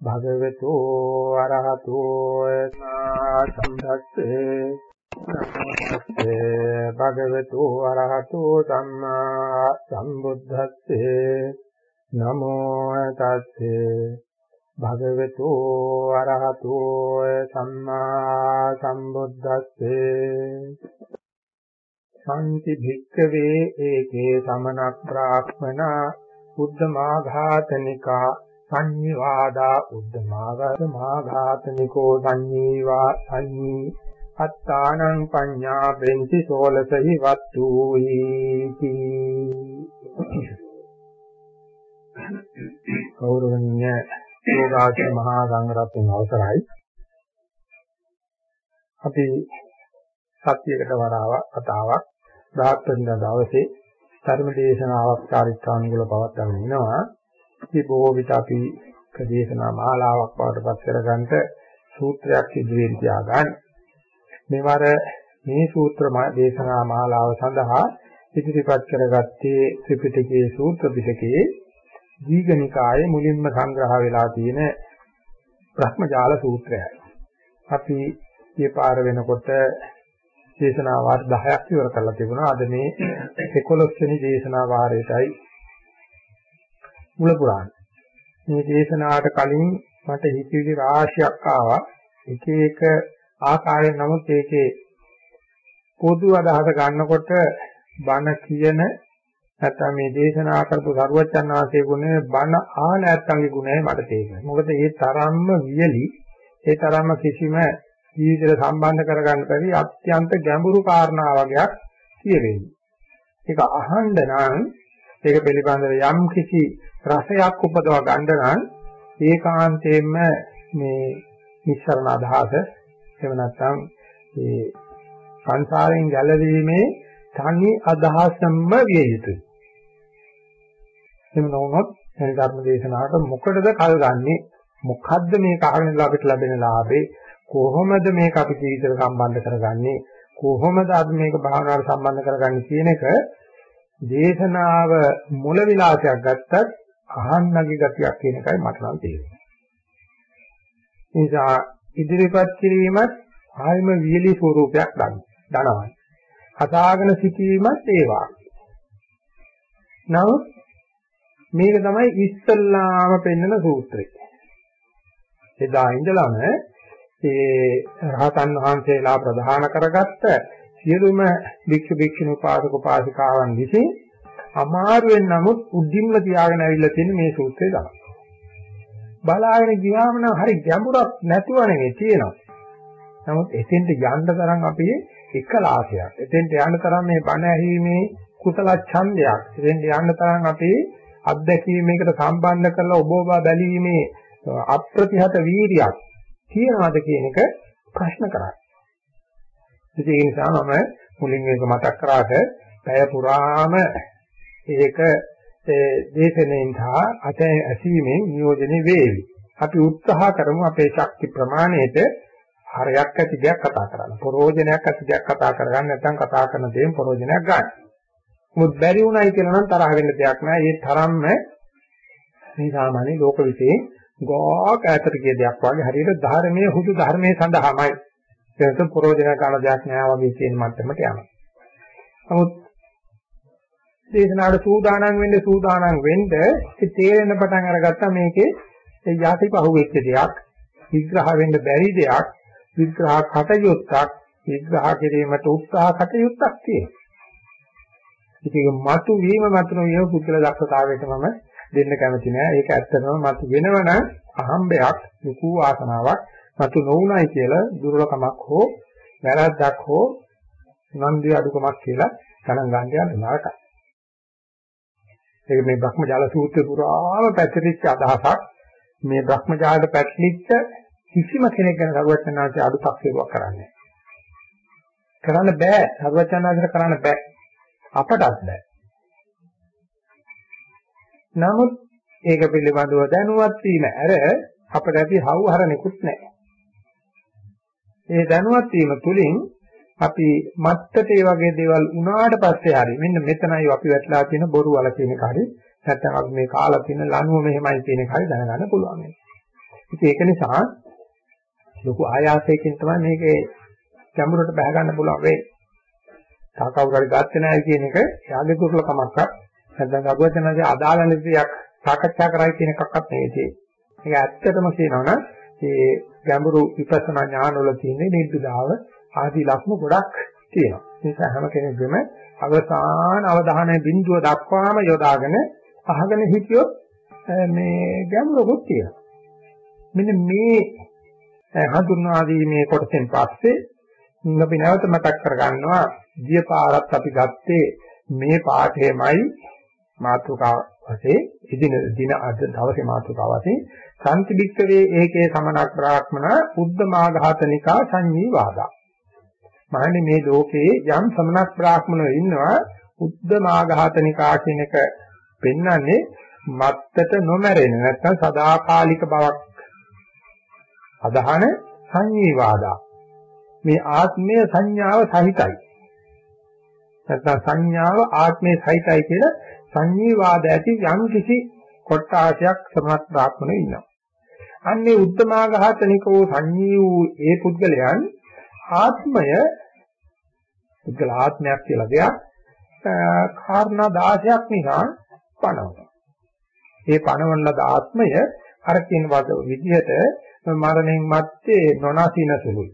භගවතු අරහතෝ සම්දස්සේ නමස්තේ භගවතු අරහතෝ සම්මා සම්බුද්දස්සේ නමෝ තස්සේ භගවතු අරහතෝ සම්මා සම්බුද්දස්සේ සම්ති භික්ඛවේ ඒකේ සමනක් බ්‍රාහ්මනා උද්දමාඝාතනිකා සංඤ්ඤාදා උද්දමාඝාත මාඝාතනිකෝ සංඤීවා සංඤී අත්තානං පඤ්ඤා බෙන්ති සෝලසහි වත්තු හීති කෞරවණීය යෝගාච මහා සංඝරත්නයන් අවසරයි. අපි සත්‍යයකට වරාව කතාවක්. 17 වෙනිදා දවසේ ධර්ම දේශනාවක් චාරිත්‍රානුකූල පවත්වාගෙන ඉනවා. ඉතින් බොහෝ විට අපි ප්‍රදේශනා මාලාවක් වඩපත් කරගන්නට සූත්‍රයක් ඉදිරියෙන් තියාගන්න. මේවර මේ සූත්‍ර දේශනා මාලාව සඳහා ඉදිරිපත් කරගත්තේ ත්‍රිපිටකයේ සූත්‍ර පිටකයේ දීඝනිකායේ මුලින්ම සංග්‍රහ වෙලා තියෙන බ්‍රහ්මජාල සූත්‍රයයි. අපි මේ පාර වෙනකොට දේශනා වාර 10ක් ඉවර කරලා තිබුණා. අද මේ 11 වෙනි දේශනා වාරයටයි මුල පුරාණ. මේ දේශනාවට කලින් මට හිතවිලි රාශියක් ආවා. එක එක ආකාරයෙන් නමුත් ඒකේ පොදු අදහස ගන්නකොට බණ කියන නැත්නම් මේ දේශනා කරපු සරුවච්චන් ආසේ ගුණය බණ ආන නැත්නම්ගේ ගුණය මට තේරෙනවා. මොකද ඒ තරම්ම වියලි ඒ තරම්ම කිසිම ජීවිතයට සම්බන්ධ කරගන්න බැරි අත්‍යන්ත ගැඹුරු කාරණා වගේක් කියවෙන්නේ. ඒක අහන්න නම් ඒක පිළිබඳව යම් කිසි රසයක් උපදව ගන්න නම් ඒකාන්තයෙන්ම මේ නිස්සරණ අදහස එහෙම නැත්නම් මේ සංසාරයෙන් ගැලවීමේ තනි අදහසම විය යුතුයි. එහෙම නොවුනොත් මේ ධර්ම දේශනාවට මොකටද කල් ගන්නෙ? මොකද්ද මේ කාරණේ අපිට ලැබෙන ලාභේ? කොහොමද මේක අපි ජීවිතේට සම්බන්ධ කරගන්නේ කොහොමද අපි මේක භාවනාවට සම්බන්ධ කරගන්නේ කියන එක දේශනාව මුල විලාසයක් ගත්තත් අහන්නගේ ගතියක් කියන එකයි මට නම් තේරෙන්නේ. නිසා ඉදිරිපත් කිරීමත් ආයම වියලි ස්වරූපයක් දනවයි. හදාගෙන සිටීමත් ඒ වාගේ. නමුත් මේක තමයි ඉස්සල්ලාම පෙන්වන සූත්‍රය. එදා ඉඳලම ඒ රහතන් වහන්සේලා ප්‍රධාන කරගත්ත සියලුම භික්ෂු භික්ෂුණී උපාසක උපාසිකාවන් විසින් අමාරුවෙන් නමුත් උද්දිම්ම තියාගෙන ඇවිල්ලා තියෙන මේ සූත්‍රය තමයි. බලාගෙන ගියාම නම් හරි ගැඹුරක් නැතුව නෙවෙයි තියෙනවා. නමුත් එතෙන්ට යන්න තරම් අපි එකලාසයක්. එතෙන්ට යන්න තරම් මේ බණ ඇහිීමේ කුසල ඡන්දයක්. එතෙන්ට යන්න තරම් අපි අත්දැකීමේකට සම්බන්ධ කරලා ඔබ ඔබ බැලීමේ අප්‍රතිහත වීරියක් තියනවාද කියන එක ප්‍රශ්න කරා. ඒ නිසා මම මුලින් මේක මතක් කරාට පැය පුරාම ඒක දේශනෙන් සහ අත ඇසීමෙන් නියෝජනය වේවි. අපි උත්සාහ කරමු අපේ ශක්ති ප්‍රමාණයට හරයක් ඇති දෙයක් කතා කරන්න. ප්‍රෝජනයක් ඇති දෙයක් කතා කරගන්න නැත්නම් කතා කරන දේෙන් ප්‍රෝජනයක් ගන්න. මොකද බැරි වුණයි කියලා නම් තරහ වෙන්න දෙයක් නෑ. ඒ තරම්ම මේ සාමාන්‍ය ලෝක විශ්ේ ගෝක ඈතට ගිය දෙයක් වගේ හරියට ධර්මයේ හුදු ධර්මයේ සඳහාමයි ඒක ප්‍රෝජන කරන දෙයක් නෑ වගේ කියන මට්ටමට යනවා. නමුත් දේශනාවට සූදානම් වෙන්න සූදානම් වෙන්න තේරෙන පටන් අරගත්තා මේකේ යටි පහුවෙච්ච දෙයක් විග්‍රහ වෙන්න බැරි දෙයක් විග්‍රහ කටයුත්තක් විග්‍රහ කිරීමට උත්සාහ කටයුත්තක් තියෙනවා. ඉතින් මතු වීම මතුන වීම පුද්ගල දක්ෂතාවයට මම දෙන්න කැමති නෑ. ඒක ඇත්තටම මතු වෙනවනම් අහම්බයක් ලুকু ආසනාවක් මතු නොවුනයි කියලා දුර්වලකමක් හෝ වැරද්දක් හෝ නන්දිය අඩුකමක් කියලා ගණන් ගන්න යන නරකයි. ඒක මේ බ්‍රහ්මජාල සූත්‍රය පුරාම පැතිරිච්ච අදහසක්. මේ බ්‍රහ්මජාලට පැතිරිච්ච කිසිම කෙනෙක් ගැන සරුවචනාංශය අඩුවක් හේතුවක් කරන්නේ කරන්න බෑ සරුවචනාංශයට කරන්න බෑ අපටත් බෑ නමුත් ඒක පිළිබඳව දැනුවත් වීම ඇර අපට ඇති හවුහරණෙකුත් නැහැ. ඒ දැනුවත් වීම තුලින් අපි මත්තට ඒ වගේ දේවල් උනාට පස්සේ හරි මෙන්න මෙතනයි අපි වැටලා තියෙන බොරු වල කියන එක හරි නැත්නම් අපි මේ කාලා තියෙන ලනුව මෙහෙමයි කියන එක හරි දැනගන්න පුළුවන්. ඉතින් ඒක නිසා ලොකු ආයාසයකින් තමයි මේකේ ගැඹුරට බහ ගන්න පුළුවන් වෙන්නේ. තා කවුරු හරි ගත්තේ නැහැ කියන එක යාගේ දුර්ලභමක්වත් නැත්නම් අගවචනගේ අදාළ නිතියක් සාකච්ඡා කරයි කියන එකක්වත් නෙවෙයි. ඒක ඇත්තටම කියනවනම් මේ ගැඹුරු විපස්සනා ඥානවල තියෙන නිද්දුදාව ආදී ලක්ෂණ ගොඩක් තියෙනවා. ඒ නිසා හැම කෙනෙකුම අවසාන අවධානය බිඳුව දක්වාම යොදාගෙන අහගෙන හිටියොත් මේ ගැඹුරකුත් තියෙනවා. මෙන්න මේ හඳුන්වා දීමේ කොටසෙන් පස්සේ අපි නැවත මතක් කරගන්නවා ගිය පාරත් අපි ගත්තේ මේ පාඩේමයි මාතෘකාව වශයෙන් ඉදින දින අද දවසේ මාතෘකාව වශයෙන් සම්තිබික්කවේ ඒකේ සමනක් බ්‍රාහ්මණ උද්දමාඝාතනිකා සංඤී වාදා. මහන්නේ මේ ලෝකේ යම් සමනක් බ්‍රාහ්මණයෝ ඉන්නවා උද්දමාඝාතනිකා කියන එක පෙන්වන්නේ මත්තට නොමැරෙන නැත්නම් සදාකාලික බවක් අදහන සංඤී වාදා. මේ ආත්මය සංඥාව සහිතයි. නැත්නම් සංඥාව ආත්මයේ සහිතයි කියලා සංඤීවාද ඇති යම් කිසි කොටාශයක් සමත් බ්‍රාහ්මණය ඉන්නවා. අන්නේ උත්තමාඝාතනිකෝ සංඤී වූ ඒ පුද්ගලයන් ආත්මය පුද්ගල ආත්මයක් කියලා දෙයක් කාරණා 16ක් නිසා පණවනවා. ඒ පණවන ලද ආත්මය අර කියන විදිහට මරණයෙන් මත්තේ නොනසින සුළුයි.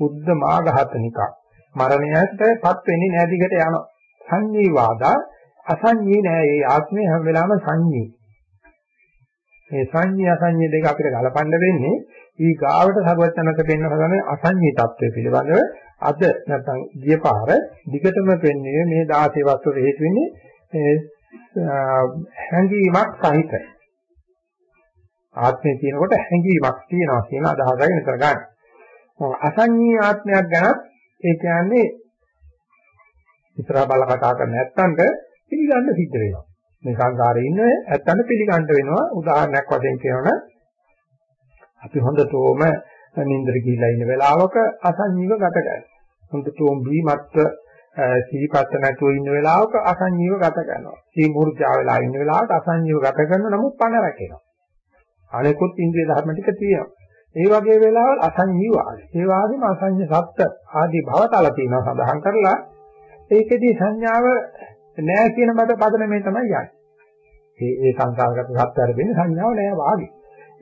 උද්දමාඝාතනිකා මරණයටපත් වෙන්නේ නැති දිගට යනවා. සංඤීවාදා අසංඤී නෑ. ඒ ආත්මය හැම වෙලාවෙම සංඤී. මේ සංඤී අසංඤී දෙක අපිට ගලපන්න වෙන්නේ ඊ ගාවට සරුවචනක පෙන්න හදන අසංඤී తත්වය පිළිබඳව අද නැත්නම් ගිය පාර දිගටම පෙන්න්නේ මේ 16 වස්තු හේතු වෙන්නේ හැඟීමක් සහිත ආත්මය කියනකොට හැඟීමක් තියෙනවා කියන අදහසයි නතර ගන්න. අසංඤී ආත්මයක් ගැන ඒ කියන්නේ ඉස්සරහ බල කතා කරන නැත්තන්ට පිළිගන්න සිද්ධ වෙනවා. මේ සංසාරේ ඉන්න ඇත්තන්ට පිළිගන්න වෙනවා. උදාහරණයක් වශයෙන් කියනවනම් අපි හොඳටම නින්දර ගිහිලා ඉන්න වෙලාවක අසංජීව ගත කරනවා. හොඳටම බීමත්ව සීපත් නැතුව ඉන්න වෙලාවක අසංජීව ගත කරනවා. සී මූර්ජා වෙලා ඉන්න වෙලාවට අසංජීව ගත කරන නමුත් පණ රැකෙනවා. අනෙකුත් ඉන්ද්‍රිය ධර්ම ටික තියෙනවා. ඒ වගේ වෙලාවල් අසංජීව ආදී. ඒ වගේම අසංජ සත්ත්‍ය ආදී භවතල තියෙනවා සඳහන් කරලා ඒකෙදී සංඥාව නෑ කියන මත පදනමේ තමයි යන්නේ. ඒ ඒ සංසාරගත සත්‍යය වෙන්නේ සංඥාව නෑ වාගේ.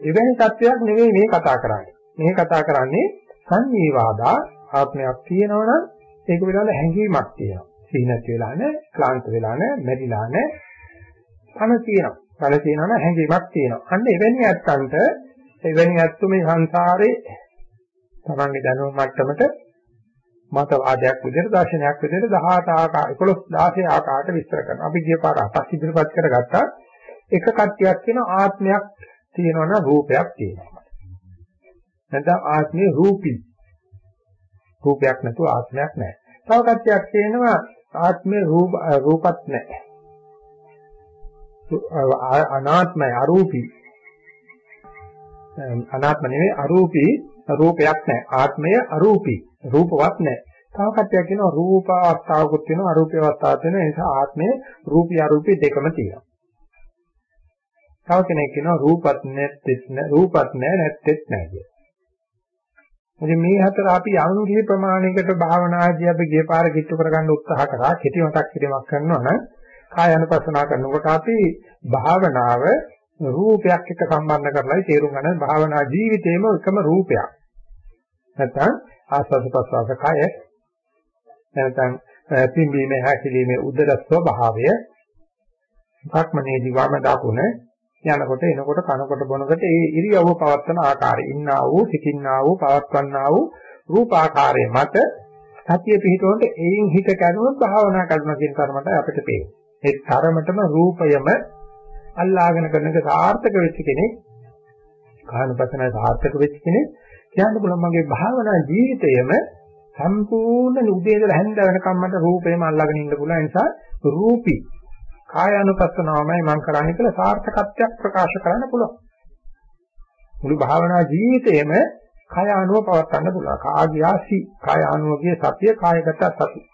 එවැනි තත්වයක් නෙවෙයි මේ කතා කරන්නේ. මේ කතා කරන්නේ සංඤීවාදා ආත්මයක් තියෙනවනම් ඒක පිළිබඳ හැඟීමක් තියෙනවා. සීනත් වෙලා නැහැ, ක්ලාන්ත වෙලා නැහැ, මැරිලා නැහැ. පණ තියෙනවා. පණ තියෙනවා නම් හැඟීමක් තියෙනවා. අන්න එවැනි ඇත්තන්ට එවැනි ඇත්තු මේ සංසාරේ තමන්ගේ දැනුම මට්ටමට මතවාදයක් විදිහට දර්ශනයක් විදිහට 18 ආකාර 11 16 ආකාරයට විස්තර කරනවා. අපි ගිය පාර අටක් ඉදිරිපත් කරගත්තා. එක කට්ටියක් කියන ආත්මයක් තියෙනවා නම් රූපයක් තියෙනවා. නැත්නම් ආත්මේ රූපී. රූපයක් නැතුව ආත්මයක් නැහැ. තව කට්ටියක් කියනවා ආත්මේ රූප රූපත් නැහැ. අනාත්මයි අරූපී. අනාත්ම නෙවෙයි අරූපී රූපයක් නැහැ. ආත්මය අරූපී. රූපවත් නැහැ. තව කට්ටියක් කියනවා රූප අවස්ථාවකුත් තියෙනවා අරූප අවස්ථාවක් තියෙනවා. ඒ නිසා ආත්මේ රූපී අරූපී දෙකම තියෙනවා. තව කෙනෙක් කියනවා රූපත් නැත්තේත් නෑ රූපත් නෑ නැත්තේත් නෑ කියලා. ඉතින් මේ හතර අපි යම් කිසි ප්‍රමාණයකට භාවනාදී අපි ගිය පාර කිට්ටු කරගන්න උත්සාහ කරා කෙටි මතක් කිරීමක් කරනවා නම් කාය අනුපස්සනා කරනකොට අපි භාවනාව රූපයක් එක්ක සම්බන්ධ කරලායි තේරුම් ගන්න භාවනා ජීවිතේම එකම රූපයක්. නැත්නම් ආස්වාද ප්‍රසවාස කය නැත්නම් පිම්බීමේ හැකිලිමේ උදර ස්වභාවය භක්මනේදී වම දකුණ යනකොට එනකොට කනකොට බොනකොට ඒ ඉරියව්ව පවත්වන ආකාරය ඉන්නා වූ සිටින්නා වූ පවත්වන්නා වූ රූපාකාරයේ මත සතිය පිහිටවනට එයින් හිත කරුණොත් භාවනා කරනවා කියන කර්මත අපිට පේනවා. ඒ තරමටම රූපයම අල්ලාගෙන කරන එක සාර්ථක වෙච්ච කෙනෙක් කායනුපස්සන සාර්ථක වෙච්ච කෙනෙක් කියන්න පුළුවන් මගේ භාවනා ජීවිතයම සම්පූර්ණ උදේ ඉඳලා හැන්ද වෙනකම් මට රූපේම අල්ලාගෙන ඉන්න පුළුවන් නිසා රූපී කායानुපස්සනාවමයි මම කරන්නේ කියලා සාර්ථකත්වයක් ප්‍රකාශ කරන්න පුළුවන්. මුළු භාවනා ජීවිතේම කාය ආනුව පවත්වන්න පුළුවන්. කාග්‍යාසි කාය ආනුවගේ සතිය කායගත සතිය.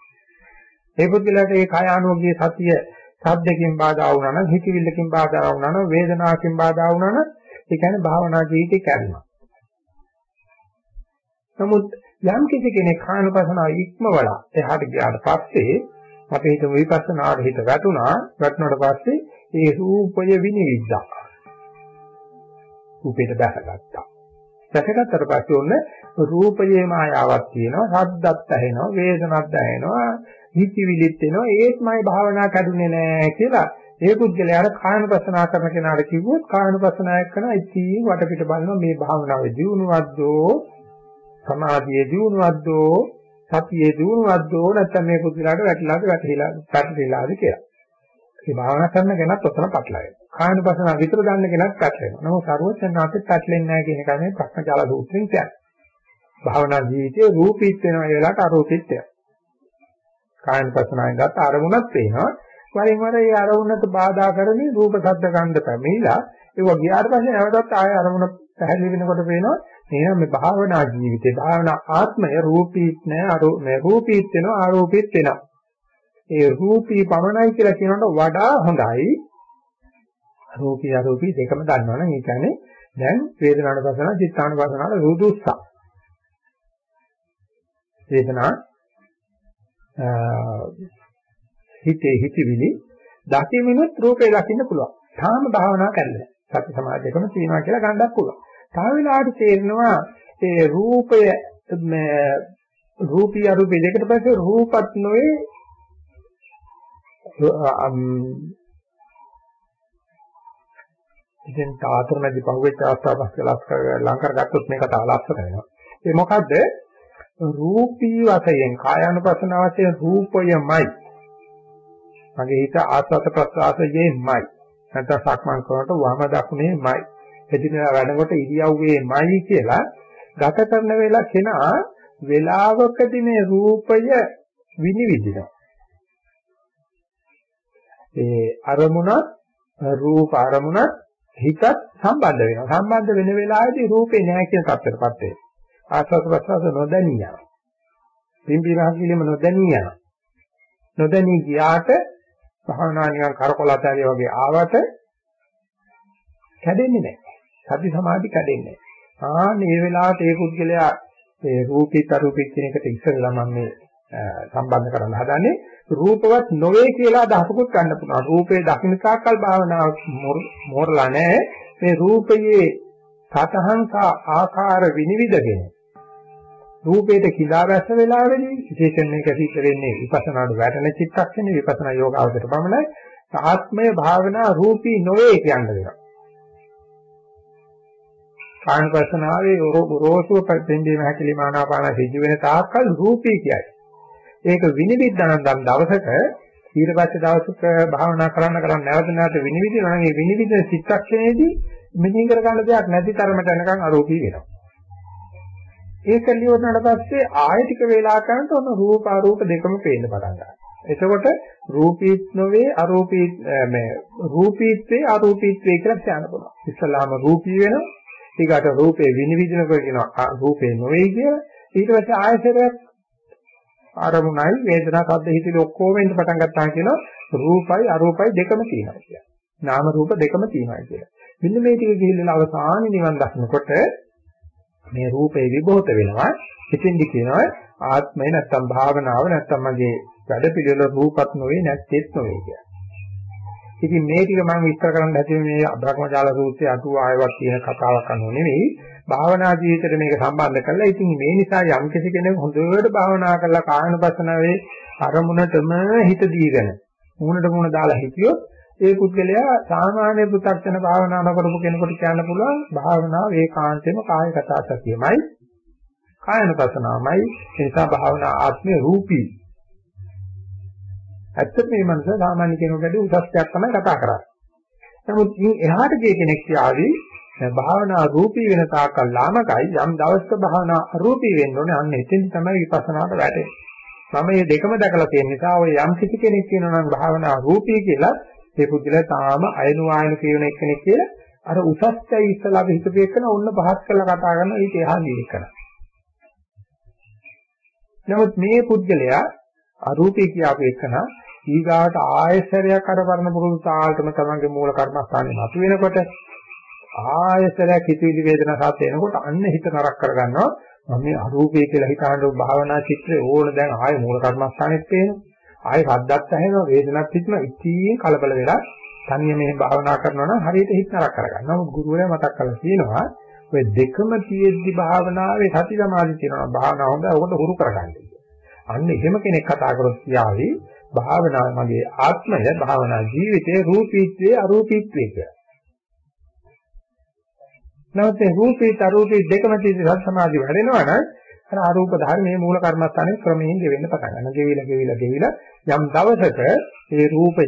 ඒ පුද්ගලයාට මේ කාය ආනුවගේ සතිය සද්දකින් බාධා වුණා නම්, හිතවිල්ලකින් බාධා වුණා නම්, වේදනාවකින් බාධා වුණා නම්, ඒ කියන්නේ භාවනා ජීවිතේ කැඩෙනවා. නමුත් යම් කිසි කෙනෙක් කායනුපසනාව ඉක්මවලා එහාට ගියාට පස්සේ අපි හිතමු විපස්සනාට හිත වැටුණා වැටුණාට පස්සේ ඒ රූපය විනිවිදා. රූපයට දැසගත්තා දැසගත්තට පස්සේ ඔන්න රූපයේ මායාවක් තියෙනවා ශබ්දත් ඇහෙනවා වේදනත් දැනෙනවා හිතවිලිත් එනවා. ඒත්මයි භාවනා කැඩුනේ නෑ කියලා ඒ පුද්ගලයාට කායනුපස්සනා කරන කෙනාට කිව්වොත් කායනුපස්සනායක් කරන ඉතින් වටපිට බලනවා මේ භාවනාවේ දියුණුවක්දෝ සමාධියේ දියුණුවක්දෝ සතියේ දියුණුවක්දෝ නැත්නම් මේ පුදුලාට වැටිලාද වැටිලා පැටලිලාද කියලා. මේ භාවනා කරන කෙනත් ඔතන පටලවෙනවා. කායනුපසන විතර දන්න කෙනත් පැටලෙනවා. නමුත් සර්වඥාන්තෙත් පැටලෙන්නේ නැහැ කියන එක මේ ප්‍රශ්නජාල සූත්‍රයෙන් කියන්නේ. භාවනා ජීවිතයේ රූපීත් වෙනවා ඒ වෙලාවට අරූපීත් වෙනවා. කායනුපසනාවෙන් ගත්ත අරමුණක් පේනවා. වරින් වර ඒ අරමුණට බාධා කරමින් රූප ශබ්ද ගන්ධ පැමිණිලා ඒක ගියාට පස්සේ නැවතත් ආය අරමුණ පැහැදිලි වෙනකොට පේනවා එහෙනම් මේ භාවනා ජීවිතේ භාවනා ආත්මය රූපීත් නෑ අරූ මේ රූපීත් වෙනවා ආරූපීත් වෙනවා. ඒ රූපී පමණයි කියලා කියනකොට වඩා හොඳයි. රූපී අරූපී දෙකම දන්නවනම් ඒ කියන්නේ දැන් වේදනානුපසන චිත්තානුපසනාල රුදුස්සා. වේදනා හිතේ හිතවිලි දකිමිනුත් රූපේ දකින්න පුළුවන්. තාම භාවනා කරන්න. සති සමාධි දෙකම තියෙනවා කියලා ගන්නත් පුළුවන්. තව වෙලාවට තේරෙනවා ඒ රූපය මේ රූපී අරූපී දෙකට පස්සේ රූපත් නොවේ ඉතින් තාතරමදි පහුවෙච්ච අවස්ථාවක් ලං කරගත්තොත් මේක තව ලස්සන වෙනවා. ඒ මොකද්ද? රූපී වශයෙන් කායानुපසන වශයෙන් රූපයමයි. මගේ හිත ආස්වාද ප්‍රසආසයේමයි. නැත්නම් සක්මන් කරනකොට වම දකුණේමයි. එදිනෙදා වැඩකොට ඉරියව්වේමයි කියලා ගත කරන වෙලාව කෙනා වේලාවකදී මේ රූපය විනිවිදිනවා. ඒ අරමුණත් රූප අරමුණත් හිතත් සම්බන්ධ වෙනවා. සම්බන්ධ වෙන වෙලාවේදී රූපේ නැහැ කියන තත්ත්වයටපත් වෙනවා. ආස්වාද ප්‍රසවාස නොදැනියා. පිම්බි රහකිලිම නොදැනියා. නොදැනී ගියාට භාවනා නිකන් කරකොලතාරිය වගේ ආවට කැඩෙන්නේ නැහැ. සති සමාධි කැඩෙන්නේ නැහැ. ආ මේ වෙලාවට ඒ පුද්ගලයා ඒ රූපීත අරූපීත කියන එකට ඉස්සෙල්ලා මම මේ සම්බන්ධ කරන්න හදන්නේ රූපවත් නොවේ කියලා අදහසකුත් ගන්න පුළුවන්. රූපේ දකින්න තාක්කල් භාවනාව මෝරලා නැහැ. මේ රූපයේ සතහන් ආකාර විනිවිදගෙන රූපේට කිලා වැස්ස වෙලාවේදී විශේෂයෙන් මේක සිද්ධ වෙන්නේ විපස්සනාට වැටෙන චිත්තක්ෂණේ විපස්සනා යෝගාවදයට පමණයි. ආත්මය භාවනා රූපී නොවේ කියන දෙයක්. කායපසනාවේ රෝසුව පෙන්දීම හැකලි මානාපාන සිද්ධ වෙන තාක්කල් රූපී කියයි. ඒක විනිවිදනන් දන් දවසක ඊට පස්සේ දවසක භාවනා කරන්න කරන්න නැවත නැවත විනිවිදිනවා නම් ඒ විනිවිදින චිත්තක්ෂණයේදී මෙහෙය කරගන්න දෙයක් නැති තරමට යනකම් අරෝපී වෙනවා. ඒක ලියවුණාට පස්සේ ආයෙ ටික වේලා කරනකොට ඔන්න රූප අරූප දෙකම පේන්න පටන් ගන්නවා. එතකොට රූපීත් නොවේ අරූපී මේ රූපීත්වේ අරූපීත්වේ කියලා කියන්න පුළුවන්. ඉස්සලාම රූපී වෙනවා ඊකට රූපේ විනිවිදිනකොට කියනවා රූපේ නොවේ කියලා. ඊට පස්සේ ආයතරයක් ආරමුණයි වේදනා සද්ද හිතිලි ඔක්කොම එන්න පටන් ගත්තා කියනවා රූපයි අරූපයි දෙකම තියෙනවා කියලා. නාම රූප දෙකම තියෙනවා කියලා. මෙන්න මේ ටික ගිහිල්ලා අවසාන නිවන් දක්නකොට මේ රූපේ විභෝත වෙනවා. ඉතින්දි කියනවා ආත්මය නැත්තම් භාවනාව නැත්තම් මගේ වැඩ පිළිවෙල රූපත් නොවේ නැත්තේත් නොවේ කියලා. ඉතින් මේ ටික මම විස්තර කරන්න හැදුවේ මේ අබ්‍රහ්මජාල සූත්‍රයේ අටුව ආයවක් කියන කතාවක් අනුව නෙවෙයි. භාවනා ජීවිතයට මේක සම්බන්ධ කරලා ඉතින් මේ නිසා යම් කෙනෙක් හොඳට භාවනා කරලා කායනපසනාවේ අරමුණටම හිත දීගෙන මූණට මූණ දාලා හිටියොත් ඒ පුද්ගලයා සාමාන්‍ය පු탁ජන භාවනා නොකරපු කෙනෙකුට කියන්න පුළුවන් භාවනාව ඒකාන්තයෙන්ම කායගත සතියමයි කායනපසනාවමයි ඒ නිසා භාවනා ආත්මේ රූපී ඇත්තට මේ මනස සාමාන්‍ය කෙනෙකුට උසස් දෙයක් තමයි කතා කරන්නේ. නමුත් ඉන් එහාට ගිය කෙනෙක් කියාවි භාවනා රූපී වෙන තාක්කල් ලාමකයි යම් දවසක භාවනා අරූපී වෙන්න ඕනේ අන්න එතෙන් තමයි විපස්සනාට වැටෙන්නේ. මම මේ දෙකම දැකලා තියෙන නිසා ඔය යම් කිසි කෙනෙක් කියනවා නම් භාවනා රූපී කියලා ඒ පුද්ගලයා තාම අයනු ආයන කියන එක්කෙනෙක් කියලා අර උසස්යි ඉස්සලා අපි හිතපු එකන ඔන්න පහත් කරලා කතා කරනවා ඊට එහා ගිහින් කරනවා. නමුත් මේ පුද්ගලයා අරූපී කියාපු එකන ඊගාට ආයසරයක් අර පරණ පුරුදු තාලටම තමන්ගේ මූල කර්මස්ථානේ මතු වෙනකොට ආයසරයක් හිතවිලි වේදනා සාත් එනකොට අන්න හිත නරක කරගන්නවා මම මේ අරූපී කියලා හිතාන භාවනා චිත්‍රය ඕන දැන් ආය මූල කර්මස්ථානෙත් පේනවා ආය සද්දත් ඇහෙනවා වේදනත් හිතනවා ඉතින් කලබල වෙලා තනියම මේ භාවනා කරනවා නම් හරියට හිත නරක කරගන්නවා. නමුත් ගුරුවරයා මතක් කරලා තියෙනවා ඔය දෙකම තියෙද්දි භාවනාවේ සති සමාධි තියෙනවා. භාවනාව හොඳ ඔකට හුරු කරගන්න අන්න එහෙම කෙනෙක් කතා කරොත් කියාවි භාවනාව මගේ ආත්මය භාවනා ජීවිතයේ රූපීත්වයේ අරූපීත්වයේ කියලා. නැවත රූපී අරූපී දෙකම තියෙන සත් සමාධිය වැඩෙනවා නම් අර අරූප ධර්මයේ මූල කර්මස්ථානයේ ක්‍රමයෙන් ගෙවෙන්න පටන් ගන්නවා. ගෙවිලා ගෙවිලා ගෙවිලා යම් දවසක ඒ රූපය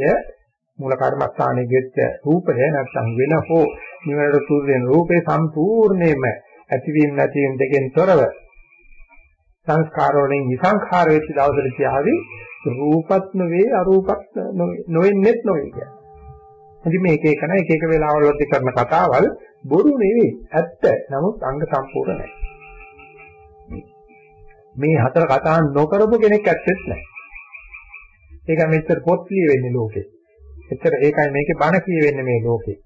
මූල කර්මස්ථානයේ ගෙච්ච රූපය නැත්නම් වෙන හෝ නිවැරදි තුරු වෙන රූපේ සම්පූර්ණයෙන්ම ඇතිවීම නැතිවීම දෙකෙන් තොරව සංස්කාර වලින් විසංඛාර වෙච්ච දවසට කියාවි රූපත් නොවේ අරූපත් නොවෙන්නේත් නොවේ කියන්නේ. ඉතින් මේක එක නයි එක එක වෙලාවල් වලදී කරන කතාවල් බොරු නෙවෙයි ඇත්ත. නමුත් අංග සම්පූර්ණ නැහැ. මේ හතර කතා නොකරපු කෙනෙක් ඇත්තෙත් නැහැ. ඒක මෙච්චර පොත් ලියවෙන්නේ ලෝකේ. එච්චර ඒකයි මේකේ බණ කියවෙන්නේ මේ ලෝකේ.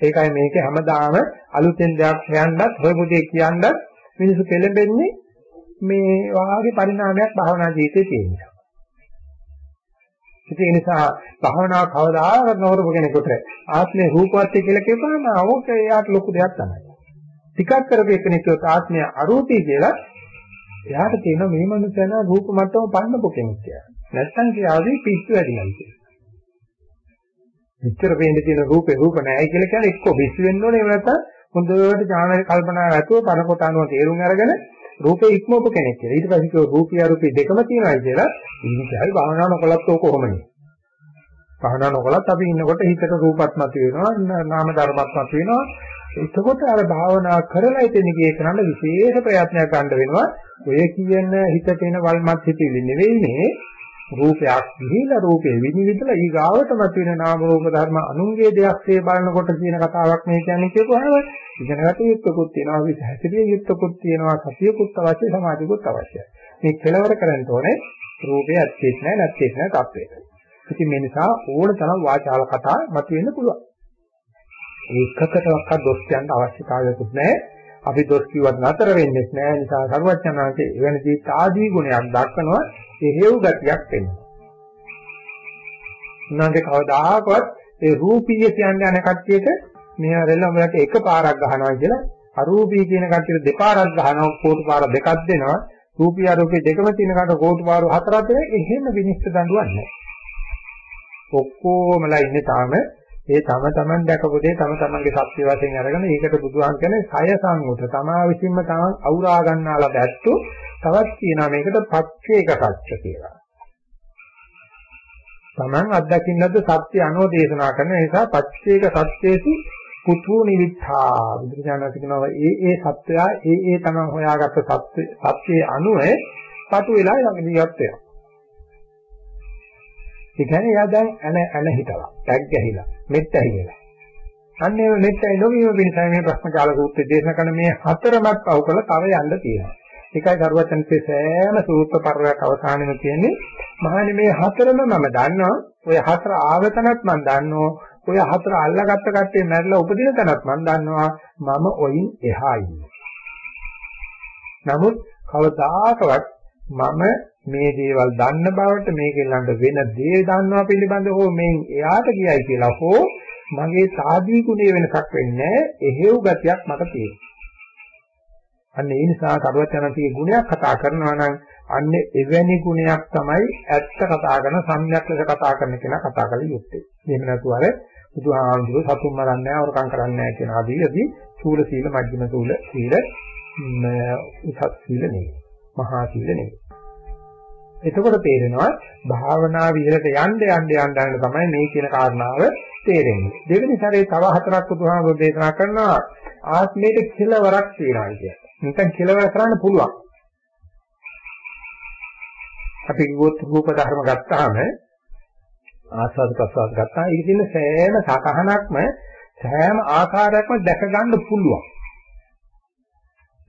ඒකයි මේකේ හැමදාම අලුතෙන් දෙයක් හොයන්නත්, හොයපු දෙයක් කියන්නත් මිනිස්සු පෙළඹෙන්නේ මේ වාගේ පරිණාමයක් භාවනා ජීවිතේ තියෙනවා. ඉතින් ඒ නිසා භාවනාව කවදාවත් නොකරපු කෙනෙකුට ආත්මේ රූපවත්ය කියලා කියපුවම ඕක එයාට ලොකු දෙයක් තමයි. ටිකක් කරපු කෙනෙක් කියොත් ආත්මය අරූපී කියලා එයාට තියෙන මේ මනුස්සයන රූප මට්ටම පන්නපු කෙනෙක් කියලා. නැත්තම් කියාවි පිස්සු වැඩිලා කියලා. මෙච්චර වෙන්නේ තියෙන රූපේ රූප නැහැ කියලා කියන්නේ එක්ක පිස්සු වෙන්න ඕනේ එහෙම නැත්නම් හොඳට ඥාන කල්පනාව ඇතුව පරකොට අනුව තේරුම් අරගෙන රූපේ ඉක්මවපු කෙනෙක් කියලා. ඊට පස්සේ කිව්ව රූපී අරූපී දෙකම තියෙනවායි කියලා ඉනිකයි භාවනා නොකලත් ඕක කොහොමනේ. භාවනා නොකලත් අපි ඉන්නකොට හිතට රූපත් මත වෙනවා, නාම ධර්මත් මත වෙනවා. එතකොට අර භාවනා කරලා ඉතින් ගියේ කරන්න විශේෂ ප්‍රයත්නයක් ගන්න වෙනවා. ඔය කියන හිතට එන වල්මත් හිතෙන්නේ නෙවෙයි මේ. රූපයක් ගිහිලා රූපේ විනිවිදලා ඊගාවට මත වෙන නාම රූප ධර්ම අනුන්ගේ දෙයක්සේ බලනකොට කියන කතාවක් මේ කියන්නේ කියපුවාම ඉගෙනගත යුත්තකුත් තියෙනවා. විසහැසිරිය යුත්තකුත් තියෙනවා. සතියකුත් අවශ්‍ය සමාධියකුත් අවශ්‍යයි. මේ කෙලවර කරන්න ඕනේ රූපේ ඇත්තෙත් නැහැ නැත්තෙත් නැහැ තත්වයට ඉතින් මේ නිසා ඕන තරම් වාචාල කතා මත වෙන්න පුළුවන්. ඒකකටවත් දොස් කියන්න අවශ්‍යතාවයකුත් නැහැ. අපි දොස් කිව්වත් නතර වෙන්නේ නැහැ. නිසා සර්වඥාන්සේ එවැනි දී ආදී ගුණයක් දක්වනවා. එහෙව් ගතියක් වෙනවා. උනාගේ කවදාහකවත් ඒ රූපීය කියන්නේ යන කට්ටියට මේ ආරෙල්ල උඹලට එක පාරක් ගහනවා කියලා අරූපී කියන කට්ටියට දෙපාරක් ගහනවා. කෝටු පාර දෙකක් දෙනවා. රූපී අරූපී දෙකම තියෙන කට කෝටු පාර හතරක් දෙන එහෙම විනිශ්චය දඬුවම් නැහැ. ඔක්කොමලා ඉන්නේ තාම ඒ තම තමන් දැකපු දේ තම තමන්ගේ සත්‍ය වශයෙන් අරගෙන ඒකට බුදුහාම කියන්නේ සය සංගුත තමා විසින්ම තමන් අවුරා ගන්නාලා දැත්තු තවත් කියනවා මේකට පච්චේක සත්‍ය කියලා. තමන් අත්දකින්නද සත්‍ය අනුව දේශනා කරන නිසා පච්චේක සත්‍යේසි පුතු නිවිත්තා බුදුරජාණන් කියනවා ඒ ඒ සත්‍යය ඒ ඒ තමන් හොයාගත්ත සත්‍ය සත්‍යයේ අනුව පටු වෙලා ළඟදී යත් වෙනවා. ඒ කියන්නේ එයා දැන් ඇන ඇන හිටලා, ටැග් ගැහිලා, මෙත් ඇහිලා. අන්න ඒ මෙත් ඇහි නොවීම පිණිසයි මේ ප්‍රශ්න කාල සූත්‍රය දේශනා කරන මේ හතරමත් පව කළ තව යන්න තියෙනවා. ඒකයි කරුවචන්සේ සෑම සූත්‍ර පරිවර්තක අවසානෙම කියන්නේ මහණනි මේ හතරම මම දන්නවා. ඔය හතර ආවතනත් මම දන්නවා. ඔය හතර අල්ලාගත්ත කට්ටිය මැරලා උපදින තැනත් මම දන්නවා. මම ඔයින් එහා නමුත් කවදාකවත් මම මේ දේවල් දන්න බවට මේකෙල්ලන්ට වෙන දේ දන්නවා පිළිබඳව හෝ මේ එයාට කියයි කියලා හෝ මගේ සාදී ගුණේ වෙනසක් වෙන්නේ එහෙව් ගතියක් මට තියෙනවා. අන්න ඒ නිසා කරුවචනන්තිගේ ගුණයක් කතා කරනවා නම් අන්න එවැනි ගුණයක් තමයි ඇත්ත කතා කරන සම්‍යක් ලෙස කතා කරන කෙනා කතා කළ යුත්තේ. එහෙම නැතුව අර බුදුහාමුදුරුවෝ සතුම් මරන්නේ නැහැ, වරකම් කරන්නේ නැහැ කියන ආදීදී සූල සීල මධ්‍යම සූල සීල උසස් සීල නෙවෙයි. මහා සීල නෙවෙයි. එතකොට තේරෙනවා භාවනා විහෙලට යන්න යන්න යන්න යන්න තමයි මේ කියන කාරණාව තේරෙන්නේ. දෙවෙනි සැරේ තව හතරක් බුදුහාමුදුරෝ දේශනා කරනවා ආත්මයේ කෙලවරක් තියනවා කියන්නේ. නිකන් කෙලවර කරන්න පුළුවන්. අපි කිව්වොත් රූප ධර්ම ගත්තාම ආස්වාද ප්‍රසවාස ගත්තා ඒක තියෙන සෑම සකහනක්ම සෑම ආකාරයක්ම දැක ගන්න පුළුවන්.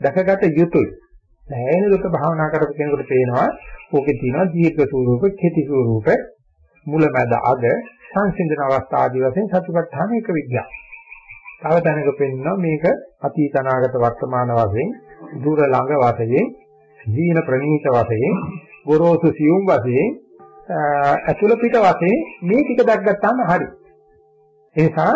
දැකගත යුතුයි. සෑහෙන දුක භාවනා කරපු කෙනෙකුට පේනවා ඕකේ තියෙනවා දීර්ඝ ස්වරූප, කෙටි ස්වරූප, මුලමැද අග සංසිඳන අවස්ථා ආදී වශයෙන් සතිපට්ඨාන එක විද්‍යාව. තව තැනක පෙන්නනවා මේක අතීත අනාගත වර්තමාන වශයෙන් දුර ළඟ වශයෙන් දීන ප්‍රණීත වශයෙන් ගොරෝසු සියුම් වශයෙන් අතුල පිට වශයෙන් මේ ටික දැක්ගත්තාම හරි. ඒ නිසා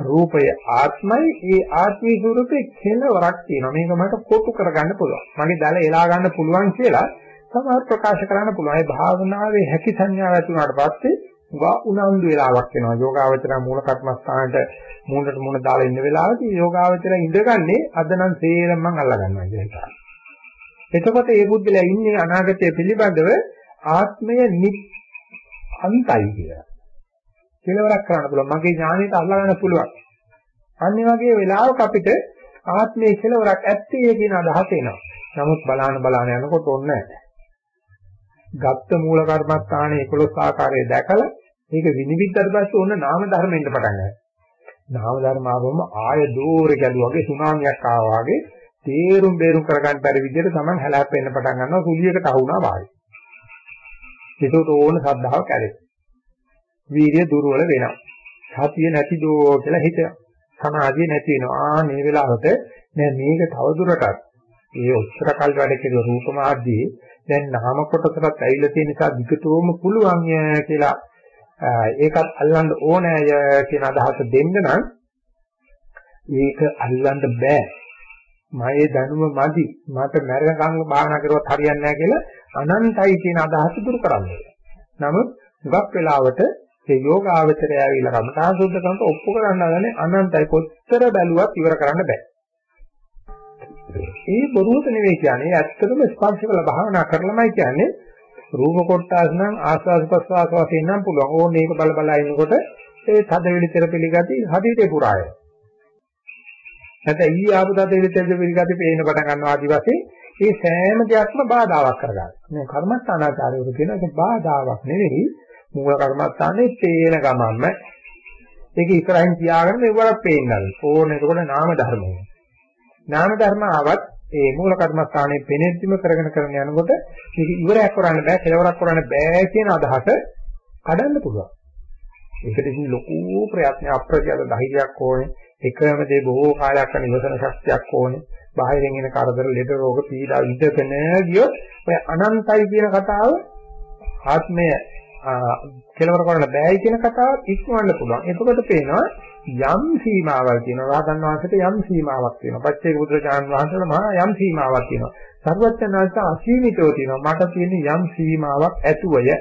රූපය ආත්මයි ඒ ආත්මී ස්වරූපේ කෙලවරක් තියෙනවා. මේක මට කොටු කරගන්න පුළුවන්. මගේ දැල එලා ගන්න පුළුවන් කියලා සමහර ප්‍රකාශ කරන්න පුළුවන්. ඒ භාවනාවේ හැකි සංඥාව ඇති වුණාට පස්සේ වා උනන්දු වෙලාවක් වෙනවා. යෝගාවචර මූල කර්මස්ථානට මූණට මූණ දාලා ඉන්න වෙලාවදී යෝගාවචර ඉඳගන්නේ අද නම් සේරම මං අල්ලා ගන්නවා කියන එක. එතකොට මේ බුද්ධලා ඉන්නේ අනාගතය පිළිබඳව ආත්මය නිත් අන්තයි කියලා. කෙලවරක් කරන්න පුළුවන්. මගේ ඥාණයට අල්ලා ගන්න පුළුවන්. අනිත් වගේ වෙලාවක අපිට ආත්මයේ කෙලවරක් ඇත්තේ කියන අදහස එනවා. නමුත් බලාන බලාන යනකොට ඕනේ ගත්ත මූල කර්මස්ථානයේ 11 ආකාරය දැකලා මේක විනිවිදට පස්සේ ඕන නාම ධර්මෙන්න පටන් ගන්නවා. නාම ධර්ම ආවම ආය දෝර ගැලුවාගේ සුනාමියක් ආවා වගේ තේරුම් බේරුම් කරගන්න බැරි විදිහට තමයි හැලහැප්පෙන්න පටන් ගන්නවා කුලියකට අහුණා වාගේ. ඒකට ඕන ශ්‍රද්ධාව කැරේ. වීර්ය දුර්වල වෙනවා. සතිය නැති දෝ කියලා හිතනවා. සමාධිය නැති වෙනවා. ආ මේ වෙලාවට දැන් මේක තවදුරටත් ඒ උත්තර කල් වැඩ කෙරුව රූප මාර්ගයේ දැන් නාම කොටසට ඇවිල්ලා තියෙන නිසා විකතෝම පුළුවන් කියලා ඒකත් අල්ලන්න ඕනෑය කියන අදහස දෙන්න නම් ඒක අල්ලන්න බෑ. මගේ දැනුම මදි. මට මරණකම් භාවනා කරුවත් හරියන්නේ නැහැ කියලා අනන්තයි කියන අදහස දුරු කරන්න. නමුත් හුඟක් වෙලාවට ඒ යෝගාවචරය ඇවිල්ලා කමඨාන් සුද්ධ කරනකොට ඔප්පු කරන්න හදනේ අනන්තයි කොච්චර බැලුවත් ඉවර කරන්න බෑ. ඒ බොරුවට නෙවෙයි කියන්නේ ඇත්තටම ස්පර්ශ කළ භාවනා කරලමයි කියන්නේ රූප කොටස් නම් ආස්වාද ප්‍රසවාස වශයෙන් නම් පුළුවන්. ඕන මේක බල බල ඉන්නකොට ඒ තද විලිතර පිළිගති හදිතේ පුරාය. නැත්නම් ඊ ආපු තද විලිතර පිළිගති පේන පටන් ගන්නවා ආදි වශයෙන් මේ සෑම දෙයක්ම බාධාවක් කරගන්න. මේ කර්මස්ථානාචාරවරු කියන එක බාධාවක් නෙවෙයි මූල කර්මස්ථානේ පේන ගමන්ම ඒක ඉස්සරහින් තියාගෙන මෙවරක් පේන්නල්. ඕන එතකොට නාම ධර්මය. නාම ධර්ම ආවත් ඒ මූල කර්මස්ථානයේ පෙනෙද්දිම කරගෙන කරගෙන යනකොට මේක ඉවරයක් කරන්න බෑ, කෙලවරක් කරන්න බෑ කියන අදහස කඩන්න පුළුවන්. ඒකට ඉතින් ලොකු ප්‍රයත්න අප්‍රජාත ධෛර්යයක් ඕනේ. එකම දේ බොහෝ කාලයක් යන ඉවසන ශක්තියක් ඕනේ. බාහිරින් එන කරදර, ලෙඩ රෝග, පීඩා විඳගෙන ගියොත් ඔය අනන්තයි කියන කතාව ආත්මය කෙලවර කරන්න බෑයි කියන කතාව ඉක්මවන්න පුළුවන්. එතකොට පේනවා යම් සීමාවල් තියෙනවා. රහතන් වහන්සේට යම් සීමාවක් තියෙනවා. පච්චේක බුදුරජාණන් වහන්සේට මහා යම් සීමාවක් තියෙනවා. සර්වඥාන්ත අසීමිතව තියෙනවා. මට තියෙන යම් සීමාවක් ඇතුවය.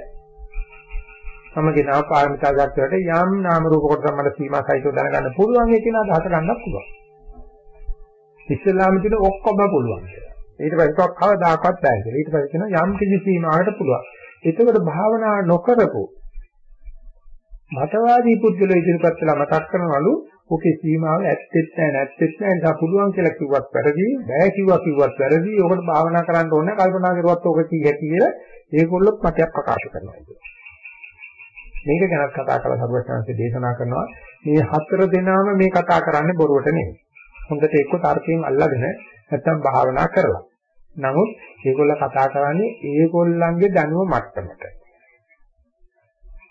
සමගින පාරමිතා ගන්නකොට යම් නාම රූප කොටස මට සීමා සහිතව දැනගන්න පුළුවන් ඒ කියන අදහස ගන්නත් පුළුවන්. ඉස්ලාම කියන ඔක්කොම පුළුවන්. ඊට පස්සේ කවදාකවත් බෑ කියලා. ඊට පස්සේ කියන යම් කිසි සීමාවකට පුළුවන්. එතකොට භාවනා නොකරපො මතවාදී පුද්ගලෝ ඉදිරිපත් කළා මතක් කරනවලු ඔකේ සීමාව ඇත්තෙත් නැහැ නැත්තෙත් නැහැ නිසා පුළුවන් කියලා කිව්වත් වැරදි බෑ කිව්වා කිව්වත් වැරදි. ඕකට භාවනා කරන්න ඕනේ කල්පනා කරුවත් ඕක කී හැටි කියලා ඒගොල්ලොත් මතයක් ප්‍රකාශ කරනවා. මේක ගැන කතා කරලා සර්වඥාන්සේ දේශනා කරනවා. මේ හතර දෙනාම මේ කතා කරන්නේ බොරුවට නෙවෙයි හොඳට එක්ක තර්කයෙන් අල්ලගෙන නැත්තම් භාවනා කරලා. නමුත් ඒගොල්ල කතා කරන්නේ ඒගොල්ලන්ගේ දැනුම මට්ටමට.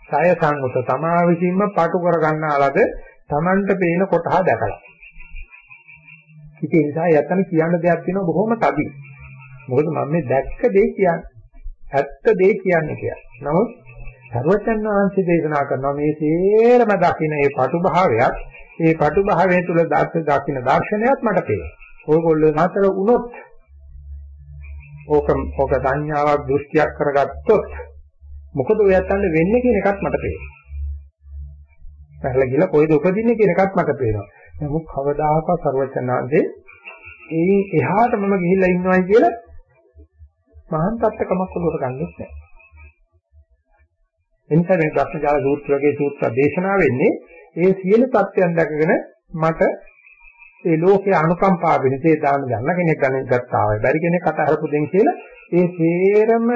සය සංගත තමා විසින්ම පාටු කර ගන්නාලද Tamanට පේන කොටහ දැකලා. ඉතින් ඒ නිසා යතන කියන්න දෙයක් තියෙනවා බොහොම තදි. මොකද මම මේ දැක්ක දේ කියන්නේ. ඇත්ත දේ කියන්නේ කියලා. නමුත් සර්වචන් වහන්සේ දේශනා කරනවා මේ සේරම දකින්න මේ පටු භාවයක් මේ පටු භාවය තුල දර්ශ දකින්න දර්ශනයත් මට පේනවා. ඔයගොල්ලෝ නතර වුණොත් ඕක ඕක සංඥාවක් දෘෂ්ටියක් කරගත්තොත් මොකද ඔයයන්ට වෙන්නේ කියන එකත් මට පේනවා. පැහැලා ගිහලා කොහෙද උපදින්නේ කියන එකත් මට පේනවා. නමුත් කවදාහක ਸਰවචනාදී ඒ එහාට මම ගිහිල්ලා ඉන්නවා කියලා මහාන් තත්කමක් උඩට ගන්නෙත් නැහැ. එනිසා මේ ප්‍රශ්නජාල සූත්‍ර වගේ සූත්‍ර දේශනා වෙන්නේ ඒ සියලු தත්ත්වයන් දැකගෙන මට ඒ ලෝකයේ අනුකම්පා වෙනසේ දාන ගන්න කෙනෙක් ගන්න ගත්තා වයි. බැරි කෙනෙක් කතා කරපු දෙන් කියලා ඒ සේරම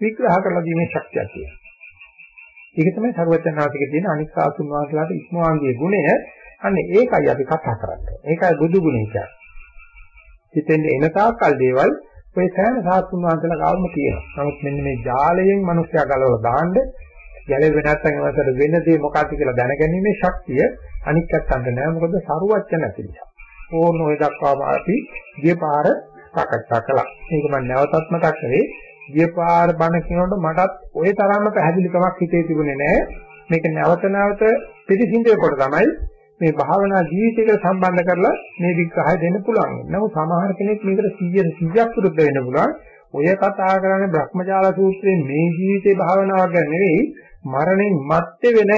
විග්‍රහ කරලා දීමේ ශක්තියක් තියෙනවා. ඒක තමයි සර්වඥාතිකේ තියෙන අනික් සාසුන් වහන්සේලාට ඉක්මවාංගයේ ගුණය. අන්න ඒකයි අපි කතා කරන්නේ. ඒකයි බුදු ගුණය කියන්නේ. හිතෙන් එන තාක්කල් දේවල් ඔය සෑම සාසුන් වහන්සේලා ගාවම තියෙනවා. නමුත් මෙන්න මේ ජාලයෙන් මිනිස්සයා ගලවලා දාන්න ගැලවෙ නැත්නම් ඒකට වෙන දේ මොකක්ද කියලා දැනගැනීමේ ශක්තිය අනික් පැත්තට නෑ මොකද සරුවච්ච නැති නිසා. ඕන ඔය දක්වාම අපි ගිය පාර සාකච්ඡා කළා. මේක මම නැවතත් මතක් කරේ ගිය පාර බණ කියනකොට මටත් ওই තරම්ම පැහැදිලිකමක් හිතේ තිබුණේ නෑ. මේක නැවත නැවත පිළිසිඳේකොට තමයි මේ භාවනා ජීවිතයකට සම්බන්ධ කරලා මේ විග්‍රහය දෙන්න පුළුවන්. නමුත් සමහර කෙනෙක් මේකට 100 100ක් විරුද්ධ වෙන්න පුළුවන්. ඔය කතා කරන්නේ බ්‍රහ්මජාල සූත්‍රයේ මේ ජීවිතේ භාවනාවක් ගැන නෙවෙයි මරණයෙන් මත්තේ වෙන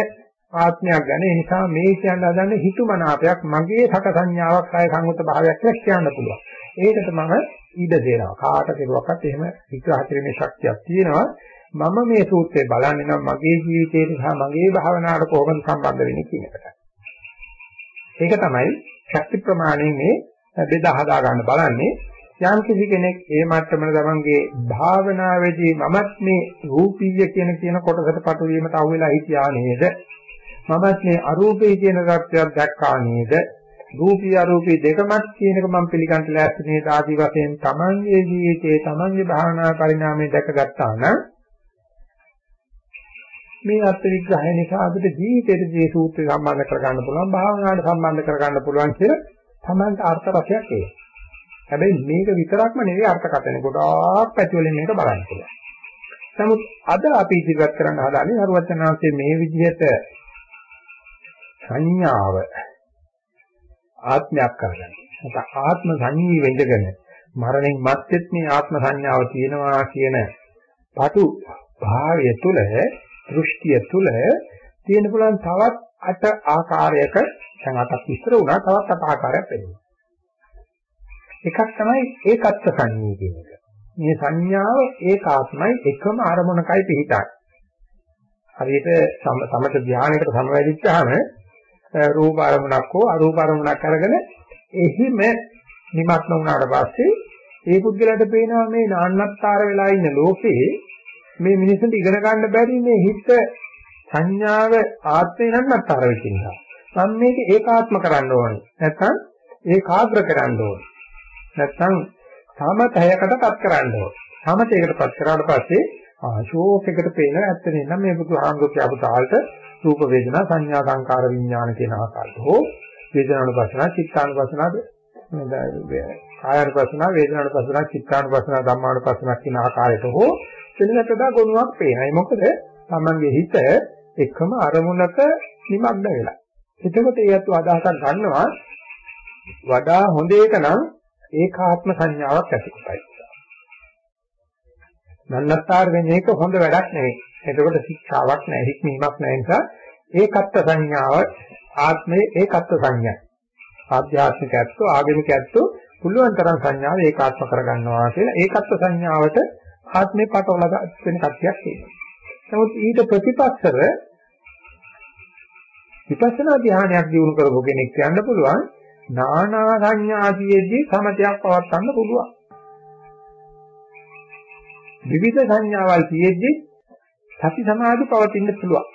ආත්මයක් ගැන ඒ නිසා මේ කියන්න හදන්නේ හිතුමනාපයක් මගේ සක සංඥාවක් ආය සංගත භාවයක් කියලා කියන්න පුළුවන්. ඒකට මම ඉඩ දෙනවා. කාට කෙරුවක්වත් එහෙම විග්‍රහ කිරීමේ ශක්තියක් තියෙනවා. මම මේ සූත්‍රය බලන්නේ නම් මගේ ජීවිතයට සහ මගේ භාවනාවට කොහොමද සම්බන්ධ වෙන්නේ කියන එකට. ඒක තමයි ශක්ති ප්‍රමාණයෙන් මේ බෙදා හදා ගන්න බලන්නේ. යම් කිසි කෙනෙක් ඒ මට්ටමන තමන්ගේ භාවනාවේදී මමත් මේ රූපීය කියන කියන කොටසට පටු වීමට අහු වෙලා හිටියා නේද? මමත් මේ අරූපී කියන தත්ත්වයක් දැක්කා නේද? රූපී අරූපී දෙකමත් කියන එක මම පිළිගන්න ලෑස්ති නේද? ආදි වශයෙන් තමන්ගේ ජීවිතයේ තමන්ගේ භාවනා පරිණාමය දැකගත්තා නම් මේ අර්ථ විග්‍රහය නිසා අපිට ජීවිතයේ මේ සූත්‍රය සම්බන්ධ කරගන්න පුළුවන් භාවනාවට සම්බන්ධ කරගන්න පුළුවන් කියලා තමන්ට අර්ථ රසයක් එනවා. හැබැයි මේක විතරක්ම නෙවෙයි අර්ථකථන ගොඩාක් පැති වලින් මේක බලන්න පුළුවන්. නමුත් අද අපි ඉදිරිපත් කරන්න හදාන්නේ හරුවචනාංශයේ මේ විදිහට සංඥාව ආත්මයක් කරගන්න. නැත්නම් ආත්ම සංඤී වෙඳගෙන මරණයෙන් මත්තෙත් මේ ආත්ම සංඥාව තියෙනවා කියන පටු භාවය තුළ දෘෂ්ටිය තුළ තියෙන පුළුවන් තවත් අට ආකාරයක දැන් අටක් විස්තර වුණා තවත් අට ආකාරයක් වෙනවා. එකක් තමයි ඒකත්ව සංඤී කියන එක. මේ සංඥාව ඒකාත්මයි එකම අරමුණකයි පිහිටන්නේ. හරියට සමත ධානයකට සමවැදිච්චාම රූප අරමුණක් හෝ අරූප අරමුණක් අරගෙන එහිම නිමග්න වුණාට පස්සේ ඒ පුද්ගලයාට පේනවා මේ නාන්නත්තර වෙලා ඉන්න ලෝකේ මේ මිනිස්සුන්ට ඉගෙන ගන්න බැරි මේ හිත සංඥාව ආත්මේ නන්නත්තර වෙච්ච නිසා. මම මේක ඒකාත්ම කරන්න ඕනේ. නැත්නම් ඒකාග්‍ර කරන්න ඕනේ. නැත්නම් සමතයකටපත් කරන්න ඕන. සමතයකටපත් කරාට පස්සේ ආශෝකයකට පේන ඇත්ත නෙනම් මේ බුදුහාමුදුරුවෝ කියපු තාලට රූප වේදනා සංඥා සංකාර විඥාන කියන ආකාරයට හෝ වේදනානුපස්සනා චිත්තානුපස්සනා කායानुපස්සනා වේදනානුපස්සනා චිත්තානුපස්සනා ධම්මානුපස්සනා කියන ආකාරයට හෝ වෙනකටදා ගුණයක් පේනයි. මොකද තමන්ගේ හිත එකම අරමුණක නිමග්න වෙලා. එතකොට ඒත් අදහසක් ගන්නවා වඩා හොඳ එක නම් ඒකාත්ම සංඥාවක් ඇති කොටයි. නන්නත්තර වෙන එක හොඳ වැඩක් නෙවෙයි. එතකොට ශික්ෂාවක් නැහැ, හික්මීමක් නැහැ නිසා ඒකත්ව සංඥාව ආත්මයේ ඒකත්ව සංඥා. ආධ්‍යාත්මික ඇත්තෝ ආගමික ඇත්තෝ පුළුවන් තරම් සංඥාව ඒකාත්ම කරගන්නවා කියලා ඒකත්ව සංඥාවට ආත්මේ පටවලා වෙන කතියක් තියෙනවා. නමුත් ඊට ප්‍රතිපක්ෂව විපස්සනා ධ්‍යානයක් දිනු කරපු කෙනෙක් කියන්න පුළුවන් නානා සංඥාදීදී සමතයක් පවත්වන්න පුළුවන්. විවිධ සංඥාවල් තියෙද්දී සති සමාධි පවතින්න පුළුවන්.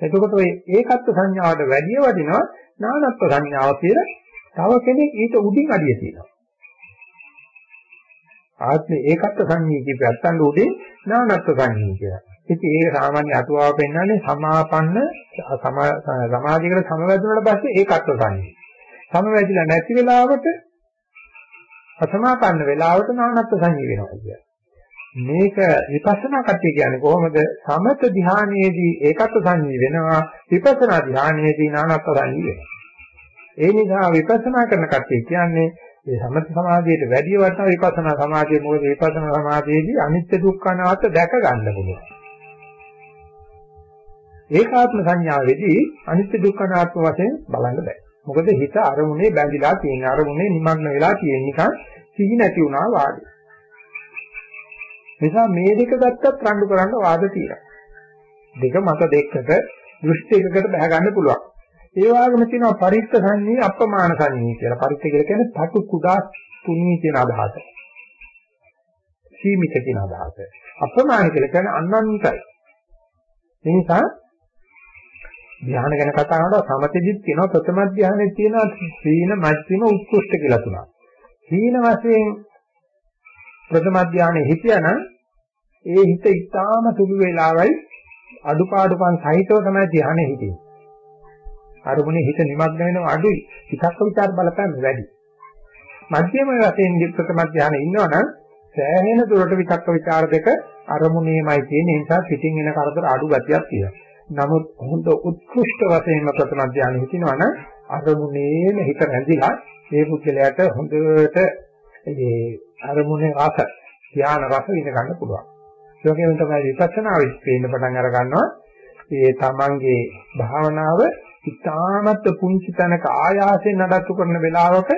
එතකොට ඔය ඒකත්ව සංඥාවට වැඩිය වදිනවා නානත්ව සංඥාව කියලා තව කෙනෙක් ඊට උඩින් අඩිය තියෙනවා. ආත්මේ ඒකත්ව සංඥා කියපැත්තන් උඩින් නානත්ව සංඥා කියලා. ඉතින් ඒක සාමාන්‍ය අතුවාව පෙන්වන්නේ සමාපන්න සමාධියකට සමවැදුනට පස්සේ ඒකත්ව සංඥා. සමවැදිලා නැති වෙලාවට අසමාපන්න වෙලාවට නානත්ව සංජී වෙනවා කියන්නේ. මේක විපස්සනා කට්ටිය කියන්නේ කොහොමද? සමත ධානයේදී ඒකත්ව සංජී වෙනවා විපස්සනා ධානයේදී නානත්ව සංජී වෙනවා. ඒ නිසා විපස්සනා කරන කට්ටිය කියන්නේ ඒ සමත සමාධියට වැඩි වටන විපස්සනා සමාධිය මොකද විපස්සනා සමාධියේදී අනිත්‍ය දුක්ඛ අනාත්ම දැක ගන්න පුළුවන්. ඒකාත්ම සංඥාවේදී අනිත්‍ය දුක්ඛ අනාත්ම වශයෙන් බලන්න බෑ. මොකද හිත අරමුණේ බැඳිලා තියෙන අරමුණේ නිමග්න වෙලා තියෙන නිකන් සිහි නැති වුණා වාගේ. නිසා මේ දෙක ගත්තත් රණ්ඩු කරන්න වාද තියෙනවා. දෙක මත දෙකකට දෘෂ්ටි එකකට බහ ගන්න පුළුවන්. ඒ වගේම තියෙනවා පරිත්ත සංඤී අප්‍රමාණ සංඤී කියලා. පරිත්ත කියලා කියන්නේ පටු කුඩා තුනී කියන අදහස. සීමිත කියන අදහස. අප්‍රමාණ කියලා කියන්නේ අනන්තයි. ඒ නිසා ධ්‍යාන ගැන කතා කරනකොට සමතෙදිත් කියනවා ප්‍රථම ධ්‍යානෙත් තියෙනවා සීන මධ්‍යම උත්කෘෂ්ඨ කියලා තුනක්. සීන වශයෙන් ප්‍රථම ධ්‍යානෙ හිතියනම් ඒ හිත ඉතාම සුළු වේලාවයි අඩුපාඩුකම් සහිතව තමයි ධ්‍යානෙ හිතෙන්නේ. අරමුණේ හිත නිමග්න වෙනව අඩුයි. විචක්ක විචාර බලපෑම වැඩි. මධ්‍යම වශයෙන් ප්‍රථම ධ්‍යානෙ ඉන්නවනම් සෑහෙන දුරට විචක්ක විචාර දෙක අරමුණේමයි තියෙන නිසා පිටින් එන කරදර අඩු ගතියක් තියෙනවා. නමුත් හොඳ උත්කෘෂ්ඨ වශයෙන්ම ප්‍රථම ධානය හිටිනවනම් අරමුණේම හිත රැඳිලා මේ පුද්ගලයාට හොඳට ඒ අරමුණේ රස ධාන රස ඉඳ ගන්න පුළුවන්. ඒ වගේම තමයි විපස්සනා විශ්පේන්න පටන් අර ගන්නවා. ඒ තමන්ගේ භාවනාව ඉතාමත් පුංචි තැනක ආයාසයෙන් නඩත්තු කරන වෙලාවක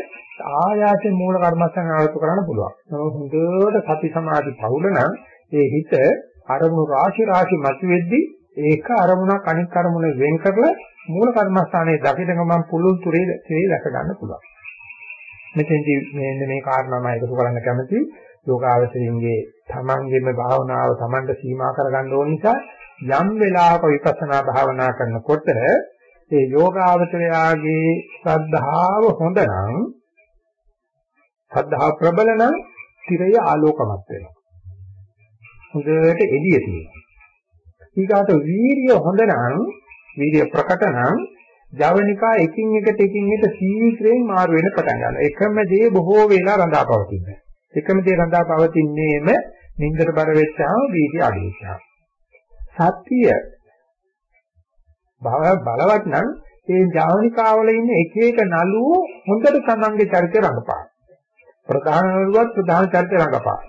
ආයාසයෙන් මූල කර්මස්ථාන නඩත්තු කරන්න පුළුවන්. නමුත් හොඳට සති සමාධි පවුල නම් ඒ හිත අරමුණු රාශි රාශි මතුවෙද්දී ඒක අරමුණක් අනිත් අරමුණ වෙන් කරලා මූල කර්මස්ථානයේ දකින ගමන් පුළුල් තුරේ තේ දැක ගන්න පුළුවන්. මෙතෙන්දී මේ මේ කාරණාම එකතු කරන්න කැමති යෝගාවචරින්ගේ තමන්ගේම භාවනාව තමන්ට සීමා කරගන්න ඕන නිසා යම් වෙලාවක විපස්සනා භාවනා කරනකොට ඒ යෝගාවචරයාගේ ශ්‍රද්ධාව හොඳ නම් ශ්‍රද්ධාව ප්‍රබල නම් තිරය ආලෝකමත් වෙනවා. හොඳට එළිය තියෙනවා. ඊගාට වීර්ය හොඳ නම් වීර්ය ප්‍රකට නම් ජවනිකා එකින් එකට එකින් එකට සීක්‍රයෙන් මාරු වෙන පටන් ගන්නවා. එකම දේ බොහෝ වෙලා රඳා පවතිනවා. එකම දේ රඳා පවතින්නේම නින්දට බර වෙච්චාම වීර්ය අඩු වෙනවා. සත්‍ය බව බලවත් නම් ඒ ජවනිකාවල ඉන්න එක එක නළුව හොඳට තමන්ගේ චරිතය රඟපාන. ප්‍රධාන නළුවත් ප්‍රධාන චරිතය රඟපාන.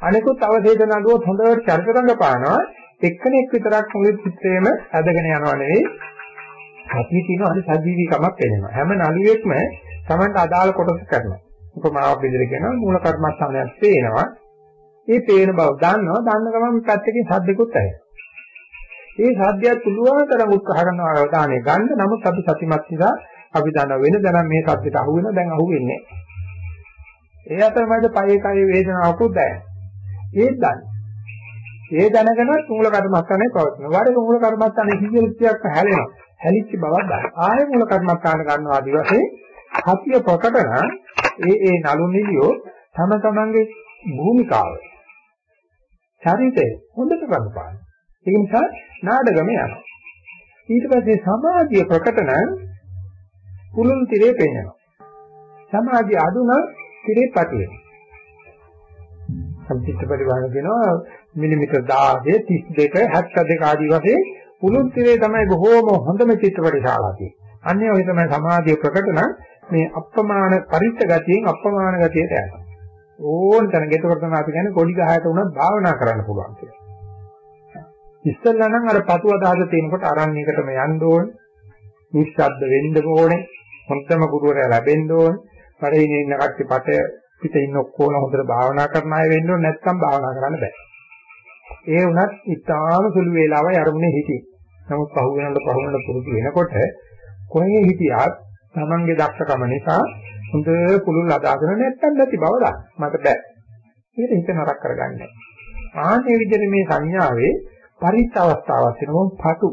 අනිකුත් අවශේෂ නළුවත් හොඳට චරිත රඟපානවා. එක්කෙනෙක් විතරක් මුළු චිත්‍රයේම ඇදගෙන යනවා නෙවෙයි. අපි තියෙන හරි සජීවීකමක් එනවා. හැම නළුවෙක්ම Tamanට අදාළ කොටස කරනවා. උපමාවක් විදිහට කියනවා මූල කර්මස්ථානයක් පේනවා. ඒ පේන බව දන්නවා. දන්න ගමන් පැත්තකින් සද්දෙකුත් ඇහෙනවා. ඒ සද්දයක් පුළුවන් තරම් උත්සාහ කරනවා අවධානය ගන්න. නමුත් අපි සතිමත් නිසා අපි දන්න වෙන දැන මේ සද්දෙට අහු වෙනවා. දැන් අහු වෙන්නේ ඒ අතරමැද පයේ කයේ වේදනාවකුත් දැනෙනවා ඒත් දන්නේ. ඒ දැනගෙනත් මූල කර්මස්ථානේ පවතිනවා. වරක මූල කර්මස්ථානේ කිසිලක්තියක් හැලෙනවා. හැලිච්ච බවක් ගන්න. ආයෙ මූල කර්මස්ථාන ගන්නවා ආදි වශයෙන් හතිය ප්‍රකටන ඒ ඒ නලු නිලියෝ තම තමන්ගේ භූමිකාව ශරීරය හොඳට රඟපාන. ඒ නිසා නාඩගම යනවා. ඊට පස්සේ සමාධිය ප්‍රකටන කුළුන් තිරේ පෙන්වනවා. සමාධිය අඩු නම් තිරේ පටි වෙනවා. සම්පිට පරිවාහන කියනවා මිලිමීටර් 10 32 72 ආදී වශයෙන් පුළුල් තිරේ තමයි බොහෝම හොඳම චිත්‍රපට ශාලා තියෙන්නේ. අන්නේ ඔය තමයි සමාධිය ප්‍රකට නම් මේ අප්‍රමාණ පරිත්‍ත ගතියෙන් අප්‍රමාණ ගතියට යනවා. ඕන තැන ගෙතකොට තමයි අපි කියන්නේ කොඩි ගහයට උනත් භාවනා කරන්න පුළුවන් කියලා. ඉස්සෙල්ලා නම් අර පතු අදහස තියෙනකොට අරණ්‍යයකටම යන්න ඕනේ. නිශ්ශබ්ද වෙන්න ඕනේ. හොඳම ගුරුවරයා ලැබෙන්න ඕනේ. පරිිනේ ඉන්න කට්ටිය පට පිට ඉන්න ඔක්කොම හොඳට භාවනා කරන අය වෙන්න ඕනේ නැත්නම් භාවනා කරන්න බෑ. ඒ වුණත් ඉතාම සුළු වේලාවයි අරමුණේ හිටියේ. නමුත් පහු වෙනකොට පහු වෙනකොට පුරුදු වෙනකොට කොහේ හිටියත් Tamange දක්ෂකම නිසා හොඳ පුළුල් අදාගෙන නැත්තම් නැති බව දන්න. මට බෑ. ඒක හිත නරක කරගන්නේ. ආන්නේ විදිහට මේ සංඥාවේ පරිත්ත අවස්ථාවක් වෙනවා පටු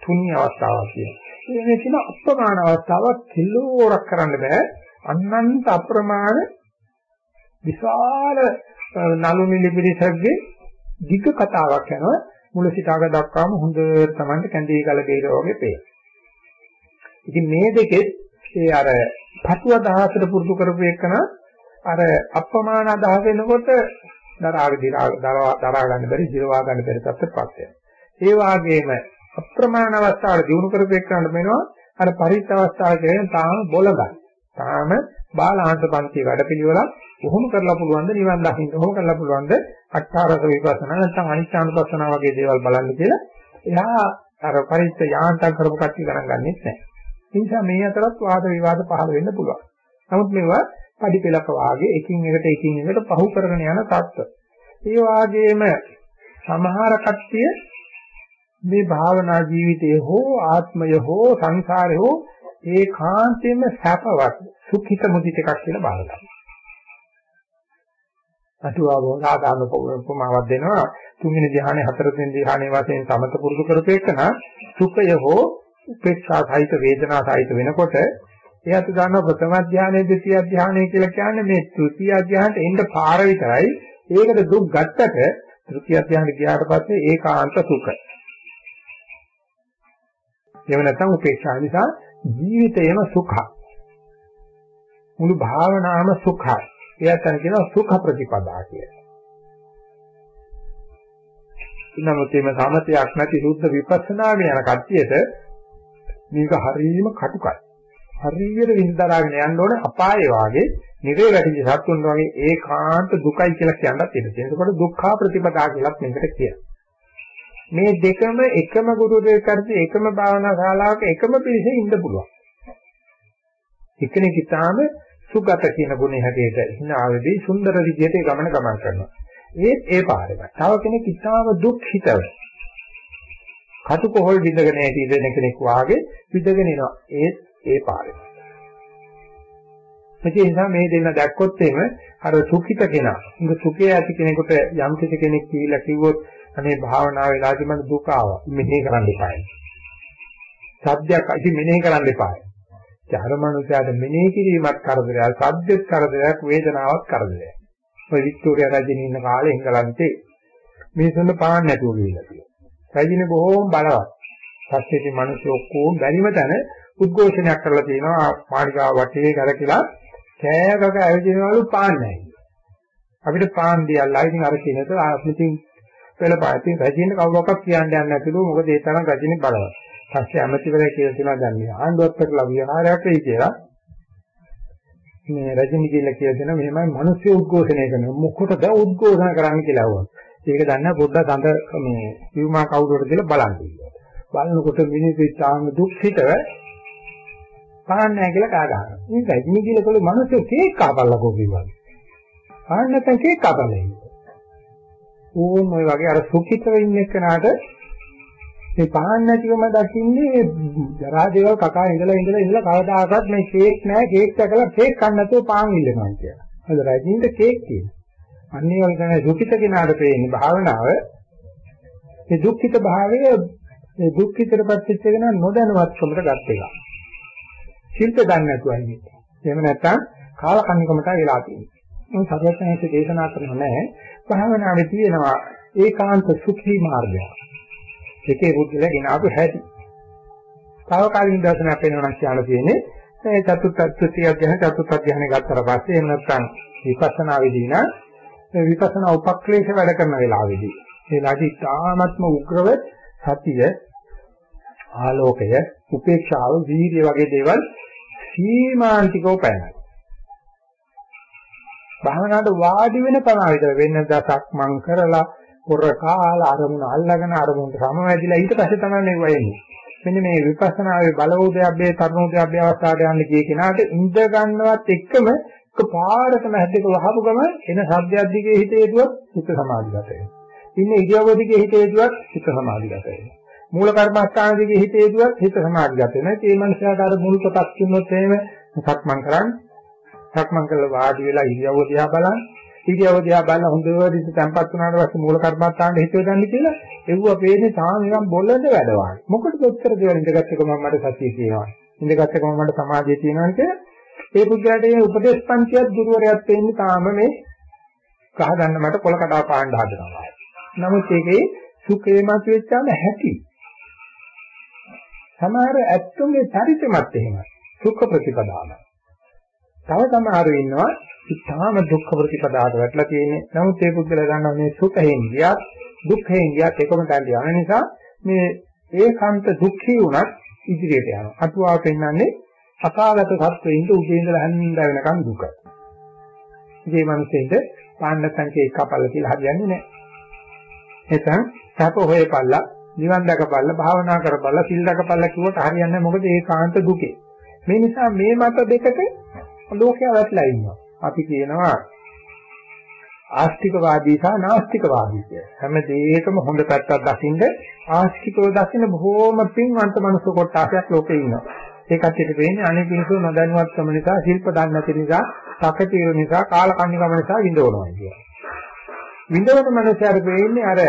තුනි අවස්ථාවක් කියනවා. මේ කියන අප්‍රමාණ අවස්ථාවක් කිලෝරක් කරන්න බෑ. අනන්ත අප්‍රමාණ විශාල නළු නිලි පිරිසක්ගේ දිග කතාවක් යනවා මුල සිට අග දක්වාම හොඳට Tamanට කැඳේ ගල බේර වගේ පේන. ඉතින් මේ දෙකෙත් ඒ අර පටු අදහසට පුරුදු කරපු එකන අර අප්‍රමාණ අදහස වෙනකොට දරාගෙන දරා ගන්න බැරි ජීවා ගන්න බැරි තත්ත්වයක්පත් වෙනවා. ඒ වගේම අප්‍රමාණ අවස්ථාවල දිනු කරපු එකනට මෙනවා අර පරිත්‍ත අවස්ථාව කියන තාම බොලගයි. තාම බාලාංශ පන්ති වැඩපිළිවෙලක් කොහොම කරලා පුළුවන්ද නිවන් දකින්න කොහොම කරලා පුළුවන්ද අට්ඨාරස විපස්සනා නැත්නම් අනිත්‍යානුපස්සනා වගේ දේවල් බලන්න කියලා එයා අර පරිත්‍ත යාන්තම් කරපු කට්ටිය ගණන් ගන්නෙත් නැහැ. ඒ නිසා මේ අතරත් වාද විවාද පහළ වෙන්න පුළුවන්. නමුත් මේවා පඩිපෙලක වාගේ එකින් එකට එකින් එකට පහු කරගෙන යන තත්ත්ව. ඒ වාගේම සමහර කට්ටිය මේ භාවනා ජීවිතයේ හෝ ආත්මය හෝ සංසාරය හෝ ඒකාන්තයෙන්ම සැපවත් සුඛිත මුදිත එකක් කියලා බලනවා. අටුවාව සාධාරණ උපමාවක් දෙනවා. තුන්වෙනි ධ්‍යානෙ හතරවෙනි ධ්‍යානෙ වශයෙන් සමත පුරුදු කරපේකන සුඛය හෝ උපේක්ෂා සහිත වේදනා සහිත වෙනකොට එයාට ගන්න ප්‍රථම ධ්‍යානෙ දෙතිය ධ්‍යානෙ කියලා කියන්නේ මේ තෘතිය ධ්‍යානෙට එන්න පාර විතරයි. ඒකට දුක් ගත්තට තෘතිය ධ්‍යානෙ ගියාට පස්සේ ඒකාන්ත සුඛ. එහෙම නැත්නම් උපේක්ෂා නිසා ජීවිතේම සුඛයි මුළු භාවනාවම සුඛයි එයාට කියනවා සුඛ ප්‍රතිපදා කියලා නමුත් මේ සමතයක් නැති සුද්ධ විපස්සනාවේ යන කට්ටියට මේක හරීම කටුකයි. හරියට විඳදරාගෙන යන්න ඕනේ අපායේ වාගේ නිරේ වැටිච්ච සත්තුන් වගේ ඒකාන්ත දුකයි කියලා කියන්නත් ඉඩ තියෙනවා. ඒකට දුක්ඛා ප්‍රතිපදා කියලාත් මේකට කියනවා. මේ දෙකම එකම ගුරු දෙකර්දී එකම භාවනා ශාලාවක එකම පිළිසෙ ඉන්න පුළුවන්. එක්කෙනෙක් ඉතාලම සුගත කියන ගුණේ හැටියට හිනාවේදී සුන්දර විදියට ගමන ගමන් කරනවා. ඒත් ඒ පාරෙම. තව කෙනෙක් ඉතාම දුක්ඛිතව. කටුකොහල් විඳගෙන ඇති ඉඳන කෙනෙක් වාගේ විඳගෙන එනවා. ඒත් ඒ පාරෙම. ඒ නිසා මේ දෙන්න දැක්කොත් එimhe අර සුඛිත කෙනා. ඉතින් සුඛය ඇති කෙනෙකුට යම් කිසි කෙනෙක් කියලා කිව්වොත් අනේ භාවනා වෙලාදී මට දුක ආවා. මෙහෙ කරන්න එපායි. සත්‍යයක් ඉතින් මෙනෙහි කරන්න එපායි. චාරමනුෂයාට මෙනෙහි කිරීමත් කරදරයක්, සද්දෙත් කරදරයක්, වේදනාවක් කරදරයක්. ඔය වික්ටෝරියා රජිනේ ඉන්න කාලේ එංගලන්තේ මිනිස්සුන්ට පාන්න නැතුව ගිහිල්ලා තියෙනවා. රජිනේ බොහෝම බලවත්. පස්සේ ඉතින් මිනිස්සු ඔක්කොම බැරිම තැන උද්ඝෝෂණයක් කරලා තියෙනවා මාළිගාව වටේ කරකිලා කෑගක ඇවිදිනවලු පාන්නේ අපිට පාන් දියල්ලා ඉතින් අර කියනද ආස්මිතින් පෙළපාතින් රජින්න කවුරක්වත් කියන්න යන්නේ නැතිලු මොකද ඒ තරම් රජිනේ බලවත්. පස්සේ ඇමතිවරයා කියලා තියෙනවා දැන් මේ ආණ්ඩුවත් කරලා විහාරයක් වෙයි කියලා මේ රජිනි කියලා කියලා දෙනවා මෙහෙමයි මිනිස්සු උද්ඝෝෂණය කරනවා මොකටද උද්ඝෝෂණ කරන්න කියලා අහුවා. ඒක දන්න පොඩ්ඩක් අඳ මේ විමා කවුරුවද කියලා බලන්න කිව්වා. බලනකොට මිනිස්සු ඉතාම දුක්ඛිතව පාන්න නැහැ කියලා කා ගන්නවා. මේ රජිනි කියලා කළේ මිනිස්සු කේක් කාපල්ලා කොහොමද? පාන්න නැත්නම් කේක් කාපල්ලා ඉන්නේ. ඕන් ඔය වගේ අර සුඛිතව ඉන්න එක්කනට මේ පහන් නැතිවම දකින්නේ ජරා දේවල් කකා ඉඳලා ඉඳලා ඉඳලා කවදාකවත් මේ කේක් නෑ කේක් දැකලා කේක් කන්න නැතුව පාන් ඉල්ලනවා කියලා. හරි රජින්ද කේක් තියෙනවා. අන්න ඒ වගේ තමයි දුකිත කෙනාට පේන්නේ භාවනාව. මේ දුක්ඛිත භාවය මේ දුක්ඛිතටපත් වෙච්ච කෙනා නොදැනුවත්කමට ගත් එක. ශිල්ප දන්නේ නැතුව ඉන්නේ. එහෙම නැත්නම් කාලකන්නිකමට වෙලා තියෙනවා. මේ සර්වඥාන්සේ දේශනා කරනවා නෑ භාවනාවේ තියෙනවා ඒකාන්ත සුඛී මාර්ගයක්. එකේ බුද්ධිලා ගෙන ආපු හැටි. తాවකාලික දර්ශනයක් වෙනවා නම් කියන්න තියෙන්නේ මේ චතුත්ථ තෘතිය අධ්‍යයන චතුත්ථ අධ්‍යයන ගත්තට පස්සේ එහෙම නැත්නම් විපස්සනා වේදී නම් විපස්සනා උපක්ලේශ වැඩ කරන වෙලාවේදී ඒ ලාජි තාමත්ම උග්‍රව සතිය ආලෝකය උපේක්ෂාව වීර්ය වගේ දේවල් සීමාන්තිකව පැනනවා. භාවනාවට වාඩි වෙන පමණ විතර වෙන දසක් මං කරලා පොර කාලා අරමුණ අල්ලගෙන අරමුණට සමවැදිලා ඊට පස්සේ තමයි මේ වෙන්නේ. මෙන්න මේ විපස්සනාවේ බලවෝදයබ්බේ තරුණෝදයබ්බේ අවස්ථාවට යන්න ගිය කෙනාට ඉඳ ගන්නවත් එක්කම එක පාරකම හැදෙක වහපු ගම එන සබ්දයක් දිගේ හිත හේතුවත් හිත සමාධිගත වෙනවා. ඉන්න ඉරියව්ව දිගේ හිත හේතුවත් හිත සමාධිගත වෙනවා. මූල කර්මස්ථාන දිගේ හිත හේතුවත් හිත සමාධිගත වෙනවා. ඒ මනුස්සයාට අර මුල් කොටස් කිව්වොත් එහෙම සක්මන් කරන්නේ. සක්මන් කළා වාඩි වෙලා ඉරියව්ව දිහා බලන්න. ඉරියව දිහා බලන හොඳට ඉත තැම්පත් වුණාට පස්සේ මූල කර්මස්ථානට හිත යොදන්න කියලා එව්වා පේන්නේ තාම නිකන් බොළඳ වැඩ වගේ. මොකටද උත්තර දෙවල් ඉඳගත්ත ගමන් මට සතිය තියෙනවා. ඉඳගත්ත ගමන් මට සමාධිය තියෙනවා කියලා ඒ පුද්ගලයාට මේ උපදේශ පන්තියක් ගුරුවරයාත් තේන්නේ තාම මේ කහ ගන්න මට කොල කඩා පාන්න හදනවා. නමුත් ඒකේ සුඛේ මත වෙච්චාම හැටි. සමහර ඇත්තුන්ගේ චරිතෙමත් එහෙමයි. සුඛ ප්‍රතිපදාව. තව සමහරව ඉන්නවා ඉතාම දුක්ඛ ප්‍රතිපදාවට වැටලා තියෙන්නේ. නමුත් ඒ පුද්ගලයා දන්නවා මේ සුඛයෙන් ගියත් දුක්ඛයෙන් ගියත් එකම තැනට යන නිසා මේ ඒකාන්ත දුක්ඛී වුණත් ඉදිරියට යනවා. අතුවා පෙන්වන්නේ අකාලත සත්වෙින්ද උදේ ඉඳලා හැන්ද වෙනකන් දුක. මේ මිනිස්සෙන්ද පාණ්ඩ සංකේ එකපල්ල කියලා හරියන්නේ නැහැ. එතන සැප හොයපල්ලා, නිවන් දකපල්ලා, භාවනා කරපල්ලා, සිල් දකපල්ලා කිව්වට හරියන්නේ නැහැ. මොකද ඒකාන්ත දුකේ. මේ නිසා මේ මත දෙකට ලෝකයා වැටලා ඉන්නවා. අපි කියනවා ආස්තිකවාදී සහ නාස්තිකවාදී කිය. හැම දෙයකම හොඳ පැත්තක් දකින්න ආස්තිකව දකින්න බොහෝම පින්වන්ත මනුස්ස කොටසක් ලෝකේ ඉන්නවා. ඒ කට්ටියට වෙන්නේ අනිත් මිනිස්සු නොදැනුවත්කම නිසා, ශිල්ප දන්නේ නැති නිසා, සකතිය නිසා, කාලකන්නිකම නිසා විඳවනවා කියනවා. විඳවන මනුස්සයර වෙන්නේ අර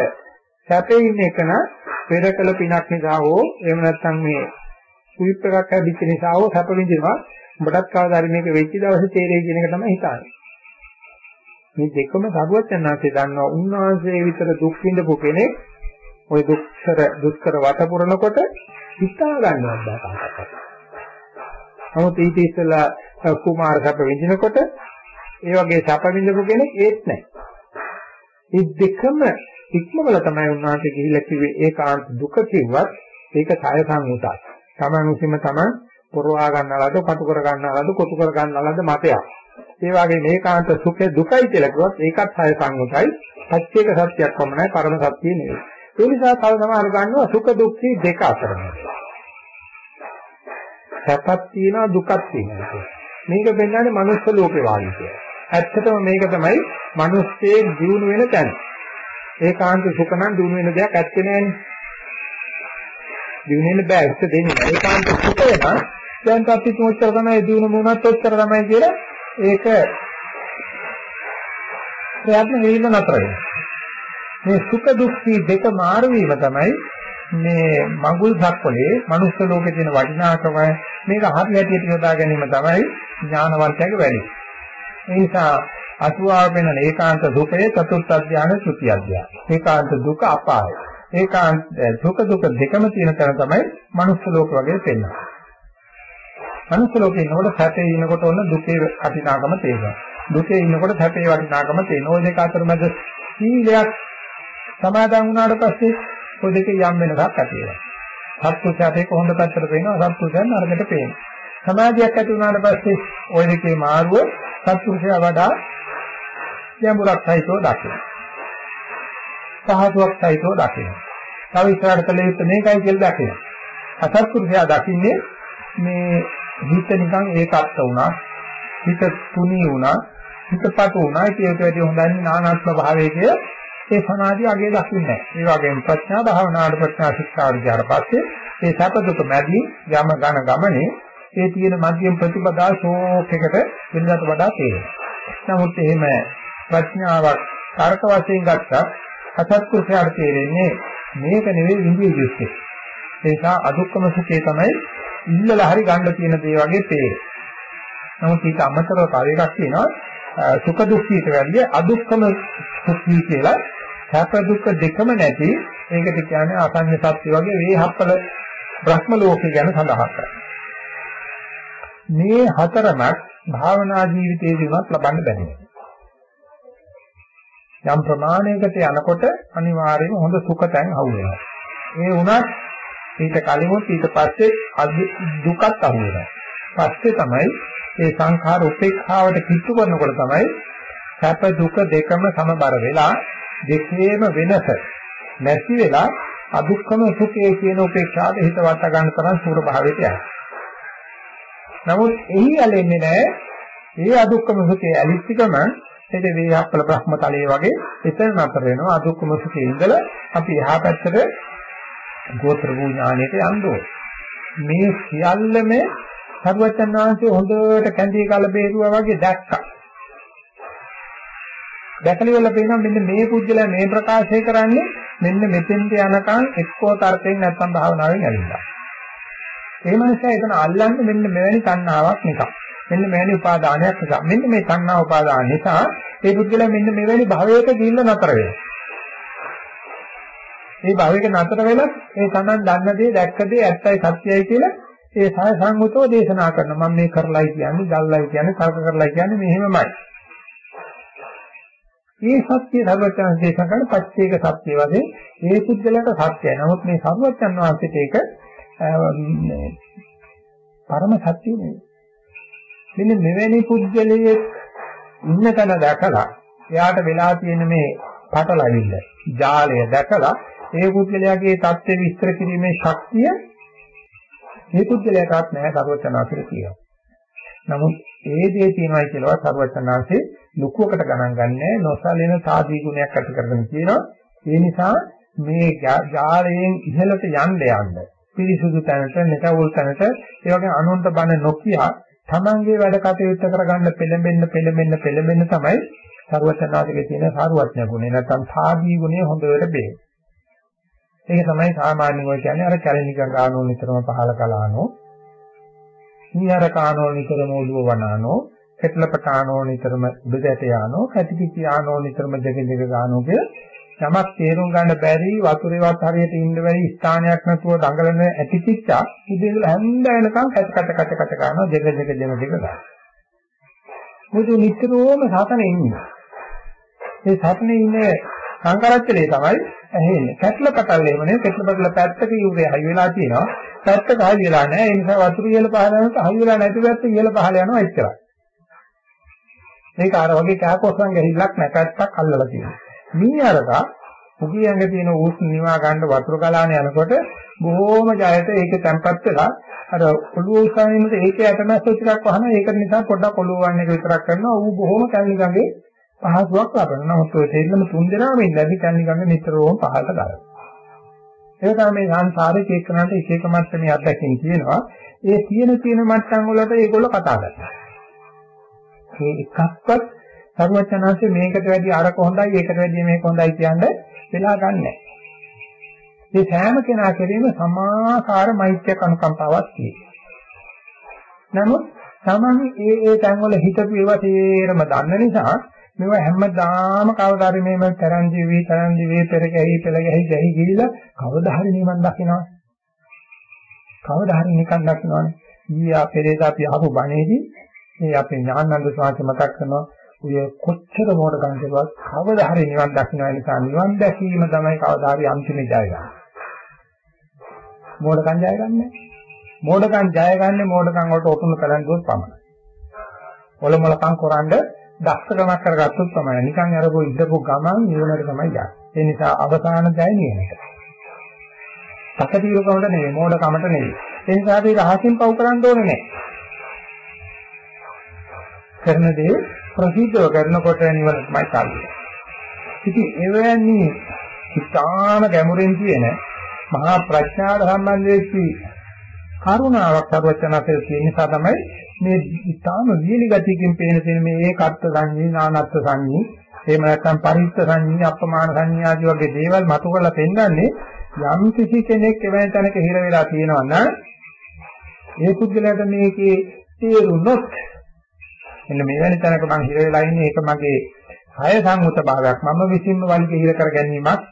සැපේ ඉන්න එකන පෙරකල පිනක් නිසා හෝ එහෙම නැත්නම් මේ ස්විප් එකක් හැදිච්ච නිසා හෝ සැප විඳිනවා. උඹටත් කවදාද මේක වෙච්ච දවසේ තේරෙයි කියන එක තමයි හිතන්නේ. මේ දෙකම සරුවත් යනාසේ දන්නවා උන්වහන්සේ විතර දුක් විඳපු කෙනෙක් ওই දුක්තර දුක්කර වට පුරනකොට හිතා ගන්නවත් බෑ නමුත් ඊට ඉස්සෙල්ලා කුමාර සැප විඳිනකොට ඒ වගේ සැප විඳපු කෙනෙක් ඒත් නැහැ. මේ දෙකම ඉක්මවල තමයි උන්වහන්සේ ගිහිල්ලා කිව්වේ ඒකාන්ත දුක කිව්වත් ඒක සාය සංගතයි. තමන් විසින්ම තමන් පොරවා ගන්නලාද, කටු කර ගන්නලාද, කොටු කර ගන්නලාද මතයක්. ඒ වගේ මේකාන්ත සුඛ දුකයි කියලා කිව්වත් ඒකත් සාය සංගතයි. සත්‍යයක සත්‍යයක් වමනයි පරම සත්‍ය නෙවෙයි. ඒ නිසා තව සමහර ගන්නවා සුඛ දුක්ඛ දෙක අතරම. සැපක් තියෙනවා දුකක් තියෙනවා මේක පෙන්වන්නේ මනුස්ස ලෝකේ වාගේ කියලා. ඇත්තටම මේක තමයි මිනිස්සේ ජීුණු වෙන තැන. ඒකාන්ත සුඛ නම් දිනු වෙන දෙයක් ඇත්තේ නෑනේ. දිනු වෙන්න බෑ ඉස්ස දෙන්නේ. ඒකාන්ත සුඛ වෙන දැන් අපි තුොච්චර තමයි දිනු මොනවත් ඔච්චර තමයි කියලා ඒක ප්‍රයත්න වෙන්න නතර වෙනවා. මේ සුඛ දුක්ඛ දෙක මාරු වීම තමයි මේ මඟුල් සක්වලේ මනුස්ස ලෝකේ තියෙන වටිනාකම මේක හරි හැටියට යොදා ගැනීම තමයි ඥානවන්තයාගේ වැඩි. ඒ නිසා අසුආව වෙන ඒකාන්ත දුකේ චතුර්ථ ධානය තෘතිය ධානය. ඒකාන්ත දුක අපාය. ඒකාන්ත දුක දුක දෙකම තියෙන තැන තමයි මනුස්ස ලෝක වගේ පෙන්වන්නේ. මනුස්ස ලෝකේ ඉන්නකොට සැපේ ඉන්නකොට ඔන්න දුකේ වටිනාකම තේරෙනවා. දුකේ ඉන්නකොට සැපේ වටිනාකම තේරෙනවා. ওই දෙක අතර මැද සීලයක් සමාදන් වුණාට පස්සේ ওই දෙකේ යම් වෙනසක් ඇති වෙනවා. සත්පුරුෂයාට ඒක හොඳ පැත්තට පේනවා සත්පුරුෂයන් නරකට පේනවා. සමාධියක් ඇති වුණාට පස්සේ ওই දෙකේ මාරුව සත්පුරුෂයා වඩා ගැඹුරක් සහිතව දකිනවා. සහසුවක් සහිතව දකිනවා. තව ඉස්සරහට කළ යුත්තේ මේකයි කියලා දකිනවා. අසත්පුරුෂයා දකින්නේ මේ හිත නිකන් ඒකත්ත වුණා. හිත තුනී වුණා. හිතපත වුණා. ඒකට වැඩි හොඳන්නේ නානාත්ම භාවයේ ඒ සමාධිය අගේ දකින්නේ නැහැ. ඒ වගේම ප්‍රඥා භාවනාවට ප්‍රඥා ශික්ෂා විචාර පස්සේ ඒ සැප දුක මැදි යම ඝන ගමනේ ඒ තියෙන මධ්‍යම ප්‍රතිපදා ශෝක එකට වෙනදාට වඩා තේරෙනවා. නමුත් එහෙම ප්‍රඥාවක් කාරක වශයෙන් ගත්තා අසත්පුරුෂයාට තේරෙන්නේ මේක නෙවෙයි විඳිය යුත්තේ. ඒ නිසා අදුක්කම සුඛේ තමයි ඉල්ලලා හරි ගන්න තියෙන දේ වගේ තේරෙන්නේ. නමුත් ඊට අමතරව තව එකක් තියෙනවා සුඛ දුක්ඛීට වැඩිය අදුක්කම සුඛී කියලා සැප දුක් දෙකම නැති ඒකට කියන්නේ අසඤ්ඤ සත්‍ය වගේ වේහප්පල බ්‍රහ්ම ලෝකේ ගැන සඳහන් කරනවා. මේ හතරම භාවනා ජීවිතයේදීවත් ලබන්න බැහැ. යම් ප්‍රමාණයකට යනකොට අනිවාර්යයෙන්ම හොඳ සුඛතෙන් අහු වෙනවා. ඒ වුණත් ඊට කලිමුත් ඊට පස්සේ දුකත් අහු වෙනවා. පස්සේ තමයි ඒ සංඛාර උපේක්ෂාවට කිට්ටු කරනකොට තමයි සැප දුක දෙකම සමබර වෙලා දෙකේම වෙනස නැති වෙලා අදුක්කම සුඛය කියන උපේක්ෂාවට හිත වට ගන්න තරම් සූර භාවයට යනවා. නමුත් එහි ඇලෙන්නේ නැහැ. ඒ අදුක්කම සුඛයේ ඇලිච්චකම ඒක වේහප්පල බ්‍රහ්මතලයේ වගේ එතන නතර වෙනවා. අදුක්කම සුඛයේ ඉඳලා අපි එහා පැත්තට ගෝත්‍ර වූ ඥානයට යන්න ඕනේ. මේ සියල්ලම සරුවචන් වහන්සේ හොඳට කැඳී කල බේරුවා වගේ දැක්කා. දැකලා ඉවරලා පේනවා මෙන්න මේ පුජ්‍යලා මේ ප්‍රකාශය කරන්නේ මෙන්න මෙතෙන්ට යනකම් එක්කෝ තර්කයෙන් නැත්නම් භාවනාවෙන් ඇවිල්ලා. ඒ මනුස්සයා එතන අල්ලන්නේ මෙන්න මෙවැනි තණ්හාවක් නිසා. මෙන්න මෙවැනි උපාදානයක් නිසා. මෙන්න මේ තණ්හා උපාදාන නිසා ඒ පුද්ගලයා මෙන්න මෙවැනි භවයක ගිහිල්ලා නතර වෙනවා. මේ භවයක නතර වෙලා ඒ තමන් දන්න දේ දැක්ක දේ ඇත්තයි සත්‍යයි කියලා ඒ සාය සංගතව දේශනා කරනවා. මම මේ කරලයි කියන්නේ, ගල්ලයි කියන්නේ, කල්ප කරලයි කියන්නේ මෙහෙමමයි. මේ සත්‍ය ධර්මචාන් දේශනා කරන පච්චේක සත්‍ය වශයෙන් ඒ පුද්ගලයාට සත්‍යයි. නමුත් මේ සර්වඥාන් වහන්සේට ඒක පරම සත්‍ය නෙවෙයි. මෙන්න මෙවැනි පුද්ගලයේ ඉන්න තැන දැකලා එයාට වෙලා තියෙන මේ පටලවිල්ල ජාලය දැකලා ඒ පුද්ගලයාගේ தත්ත්ව විස්තර කිරීමේ ශක්තිය මේ පුද්ගලයාටත් නැහැ සර්වචනාසිර කියනවා. නමුත් ඒ දේ තියෙනවායි කියලාවත් සර්වචනාසේ ලොකුවකට ගණන් ගන්නෑ නොසලින සාදී ගුණයක් ඇති කරගෙන කියනවා ඒ නිසා මේ ජාලයෙන් ඉහළට යන්න යන්න පිරිසුදු තැනට නිකවුල් තැනට ඒ වගේ අනුන්ට බන නොකිය තමන්ගේ වැඩ කටයුත්ත කරගන්න පෙළඹෙන්න පෙළඹෙන්න පෙළඹෙන්න තමයි සරුවචනාදිකේ තියෙන සාරුවත්ඥ ගුණය නැත්නම් සාදී ගුණය හොඳට බේරෙන්නේ. ඒක තමයි සාමාන්‍යව කියන්නේ අර කැලණික ගානෝ නිතරම පහල කළානෝ. නියර කානෝ නිතරම ඔළුව වනානෝ. කෙටලපටානෝ නිතරම උඩට යానෝ. කැටිපිටි ආනෝ නිතරම දෙක දෙක ගානෝ කිය යමක් තේරුම් ගන්න බැරි වතුරේවත් හරියට ඉන්න බැරි ස්ථානයක් නැතුව දඟලන ඇතිචිච්චා ඉතින් හැන්ද වෙනකන් කැට කැට කැට කැට ගන්නවා දෙක දෙක දෙක දෙක ගන්නවා මුදු නිතරම සතනේ ඉන්නේ ඒ සතනේ ඉන්නේ සංකරච්චලේ තමයි ඇහෙන්නේ. කැටල පටල් එහෙම නේ කැටල පටල පැත්තක යුරේ හයි වෙලා තියෙනවා. පැත්තක හයි වෙලා නැහැ. ඒ නිසා වතුර ඉහළ පහළ යනකොට හයි වෙලා නැති පැත්ත ඉහළ පහළ යනවා එච්චරයි. මේක අර වගේ කෑකොස්සන් ගැහිල්ලක් නැකත්තක් අල්ලලා තියෙනවා. මේ අරක මුගියංග තියෙන උෂ්ණ නිවා ගන්න වතුර ගලාන යනකොට බොහෝම ජයට ඒක තැම්පත් වෙලා අර ඔළුව උස්සනින්ද ඒකේ ඇටමැස්ස ටිකක් වහන ඒක නිසා පොඩ්ඩක් ඔළුව වන්න එක විතරක් කරනවා. ඌ බොහෝම කල්ලිගගේ පහසුවක් ලබනවා නමුත් ඔය දෙන්නම තුන් දෙනාම ඉඳලා කල්ලිගගේ නිතරම පහළට ගලනවා ඒක තමයි මේ සංසාරේ චේතනාවට එක එක මට්ටමේ අත්දැකීම් තියෙනවා. ඒ තියෙන තියෙන මට්ටම් වලට ඒගොල්ලෝ කතා කරනවා. මේ එකක්වත් සර්වචනාංශේ මේකට වැඩි අරක හොඳයි ඒකට වැඩි මේක හොඳයි කියන්නේ වෙලා ගන්නෑ. මේ සෑම කෙනා කෙරෙහිම සමාකාර මෛත්‍රියක් අනුකම්පාවක් තියෙනවා. නමුත් තමන් ඒ ඒ තැන්වල හිතපු ඒවා තේරම දන්න නිසා මේව හැමදාම කවදාරි මේම තරන්දි වේ තරන්දි වේ පෙර ගැහි පෙර ගැහි ගැහි ගිහිලා කවදා හරි නිවන් දකිනවා. කවදා හරි නිකන් දකිනවනේ ඊයා පෙරේදා අපි ආපු බණේදී මේ අපේ ඥානানন্দ ස්වාමීන් මතක් කරනවා ඔය කොච්චර මොඩ ගන්න තිබවත් කවදා හරි නිවන් දකින්න නිසා නිවන් දැකීම තමයි කවදා හරි අන්තිම ජයග්‍රහණය මොඩකම් ජය ගන්නෑ මොඩකම් ජය ගන්න මොඩකම් වලට ඔතුන කලන් දුවස් පමණයි. ඔලොමලකම් කරන්නේ දක්ෂකමක් කරගත්තොත් තමයි. නිකන් අරපු ඉඳපු ගමන් නිවනට තමයි යන්නේ. ඒ නිසා අවසාන ජය නිවනට. සකතිරකමට නෙවෙයි මොඩකමට නෙවෙයි. ඒ නිසා අපි රහසින් පව් කරන්න ඕනේ නැහැ. කරන දේ ප්‍රසිද්ධව කරනකොට නිවන තමයි සාර්ථක. ඉතින් එවැනි ඉතාම ගැඹුරින් කියන මහා ප්‍රඥාවට සම්බන්ධ වෙච්ච කරුණාවක් සර්වචනතේ තියෙන නිසා තමයි මේ ඉතාම වියලි ගතියකින් පේන තියෙන මේ ඒකත්ව සංඤී නානත්ව සංඤී එහෙම නැත්නම් පරිත්ත සංඤී අප්‍රමාණ සංඤී ආදී වගේ දේවල් මතු කරලා පෙන්නන්නේ යම් කිසි කෙනෙක් එවැනි තැනක හිර වෙලා තියෙනවා නම් ඒ පුද්ගලයාට මේකේ තේරුනොත් මෙන්න මෙවැනි තැනක මම හිර වෙලා ඉන්නේ ඒක මගේ හය සංමුත භාවයක් මම විසින්ම වලිගේ හිර කර ගැනීමක්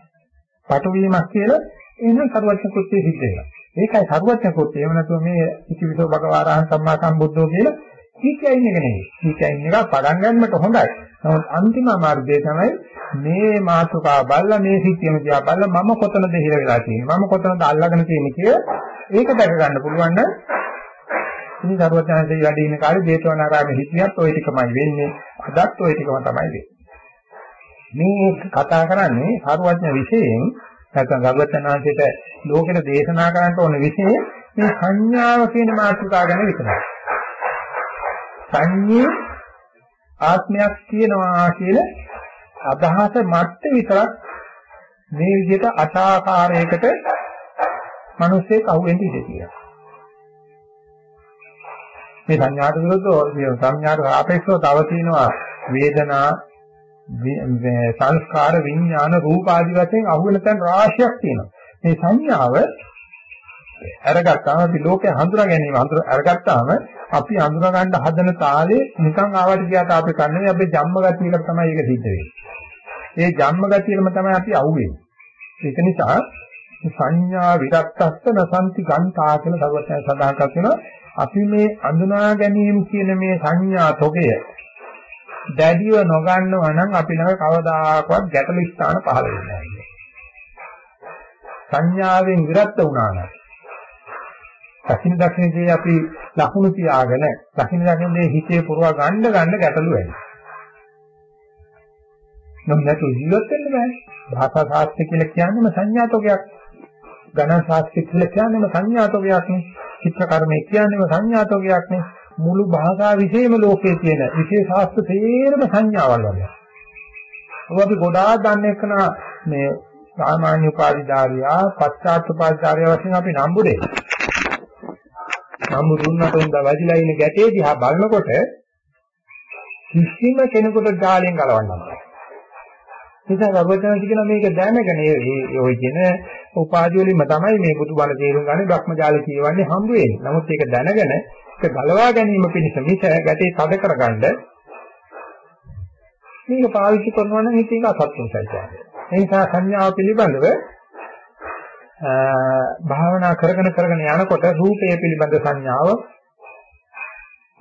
පටුවීමක් කියලා එහෙනම් සරුවච්ච කෘත්‍යය සිද්ධ වෙනවා. ඒකයි සරුවච්ච කෘත්‍යය. එහෙම නැතුව මේ ඉතිවිසෝ භගවාරහන් සම්මා සම්බුද්ධෝ කියලා කීකයින් එක නෙවෙයි. කීකයින් එක පටන් ගන්නට හොඳයි. නමුත් අන්තිම මාර්ගය තමයි මේ මාතුකා බල්ලා මේ සිත්‍යම දිහා බල්ලා මම කොතනද හිර වෙලා තියෙන්නේ මම කොතනද අල්ලගෙන තියෙන්නේ කියලා ඒක දැක ගන්න පුළුවන් නම් ඉතින් සර්වඥාන්සේ වැඩ ඉන්න කාලේ දේතවනාරාමේ හිටියත් ওই ටිකමයි වෙන්නේ. අදත් ওই ටිකම තමයි වෙන්නේ. මේ කතා කරන්නේ සර්වඥ විශේෂයෙන් නැත්නම් සර්වඥාන්සේට ලෝකෙට දේශනා කරන්න ඕන විශේෂ මේ සංඥාව කියන මාතෘකාව ගැන විතරයි. සංඤේ ආත්මයක් තියෙනවා කියන අදහස මැත්තේ විතරක් මේ විදිහට අසාකාරයකට මිනිස්සේ කහුවෙන්ද ඉඳී කියලා. මේ සංඥාට විරුද්ධව සංඥාට සාපේක්ෂව තව තියෙනවා වේදනා සංස්කාර විඥාන රූප ආදී වශයෙන් අහුවෙන තැන් රාශියක් තියෙනවා. මේ සංඥාව අරගත්තාම අපි ලෝකේ හඳුනා ගැනීම හඳුන අරගත්තාම අපි හඳුනා ගන්න හදන තාලේ නිකන් ආවට ගියාට අපි කන්නේ අපේ ජම්ම ගතියකට තමයි ඒක සිද්ධ වෙන්නේ. ඒ ජම්ම ගතියම තමයි අපි අහුවෙන්නේ. ඒක නිසා සංඥා විරක්තස්ස නසන්ති ගන්තා කියලා සර්වඥයන් සඳහන් කරනවා අපි මේ අඳුනා ගැනීම කියන මේ සංඥා තොගය දැඩිව නොගන්නවා නම් අපි ළඟ කවදාකවත් ගැටලු ස්ථාන පහළ වෙන්නේ නැහැ. සංඥාවෙන් විරත් වුණා නම් දකින්න දකින්නේ අපි ලකුණු තියාගෙන දකින්න දකින්නේ හිතේ පුරවා ගන්න ගන්න ගැටලු වෙයි. නොනතු ජීවත් වෙන්න බෑ. භාෂා ශාස්ත්‍රය කියලා කියන්නේම සංඥාතෝගයක්. ගණන් ශාස්ත්‍රය කියලා කියන්නේම සංඥාතෝගයක් නේ. චිත්ත කර්මය කියන්නේම සංඥාතෝගයක් නේ. මුළු භාෂා විශේෂම ලෝකයේ තියෙන විශේෂ ශාස්ත්‍ර තේරම සංඥාවල් වගේ. ඔබ අපි ගොඩාක් දන්නේ කන මේ සාමාන්‍ය උපාධිධාරියා පශ්චාත් උපාධිධාරියා වශයෙන් අපි නම්බුනේ. නම්බු දුන්නට උන්ද වැදිලා ඉන්න ගැටේ දිහා බලනකොට කිසිම කෙනෙකුට ගාලෙන් ගලවන්න බෑ. නිසා සර්වඥාන්ති කියන මේක දැනගෙන ඒ ඔය කියන උපාධි වලින්ම තමයි මේ බුදුබණ තේරුම් ගන්න භ්‍රමජාලේ කියවන්නේ හම්බ වෙන්නේ. නමුත් ඒක දැනගෙන ඒක ගලවා ගැනීම පිණිස මිස ගැටේ තද කරගන්න මේක පාවිච්චි කරනවා නම් ඒක අසත්‍යයි කියන්නේ. ඒ නිසා සංඥාව පිළිබඳව භාවනා කරගෙන කරගෙන යනකොට රූපය පිළිබඳ සංඥාව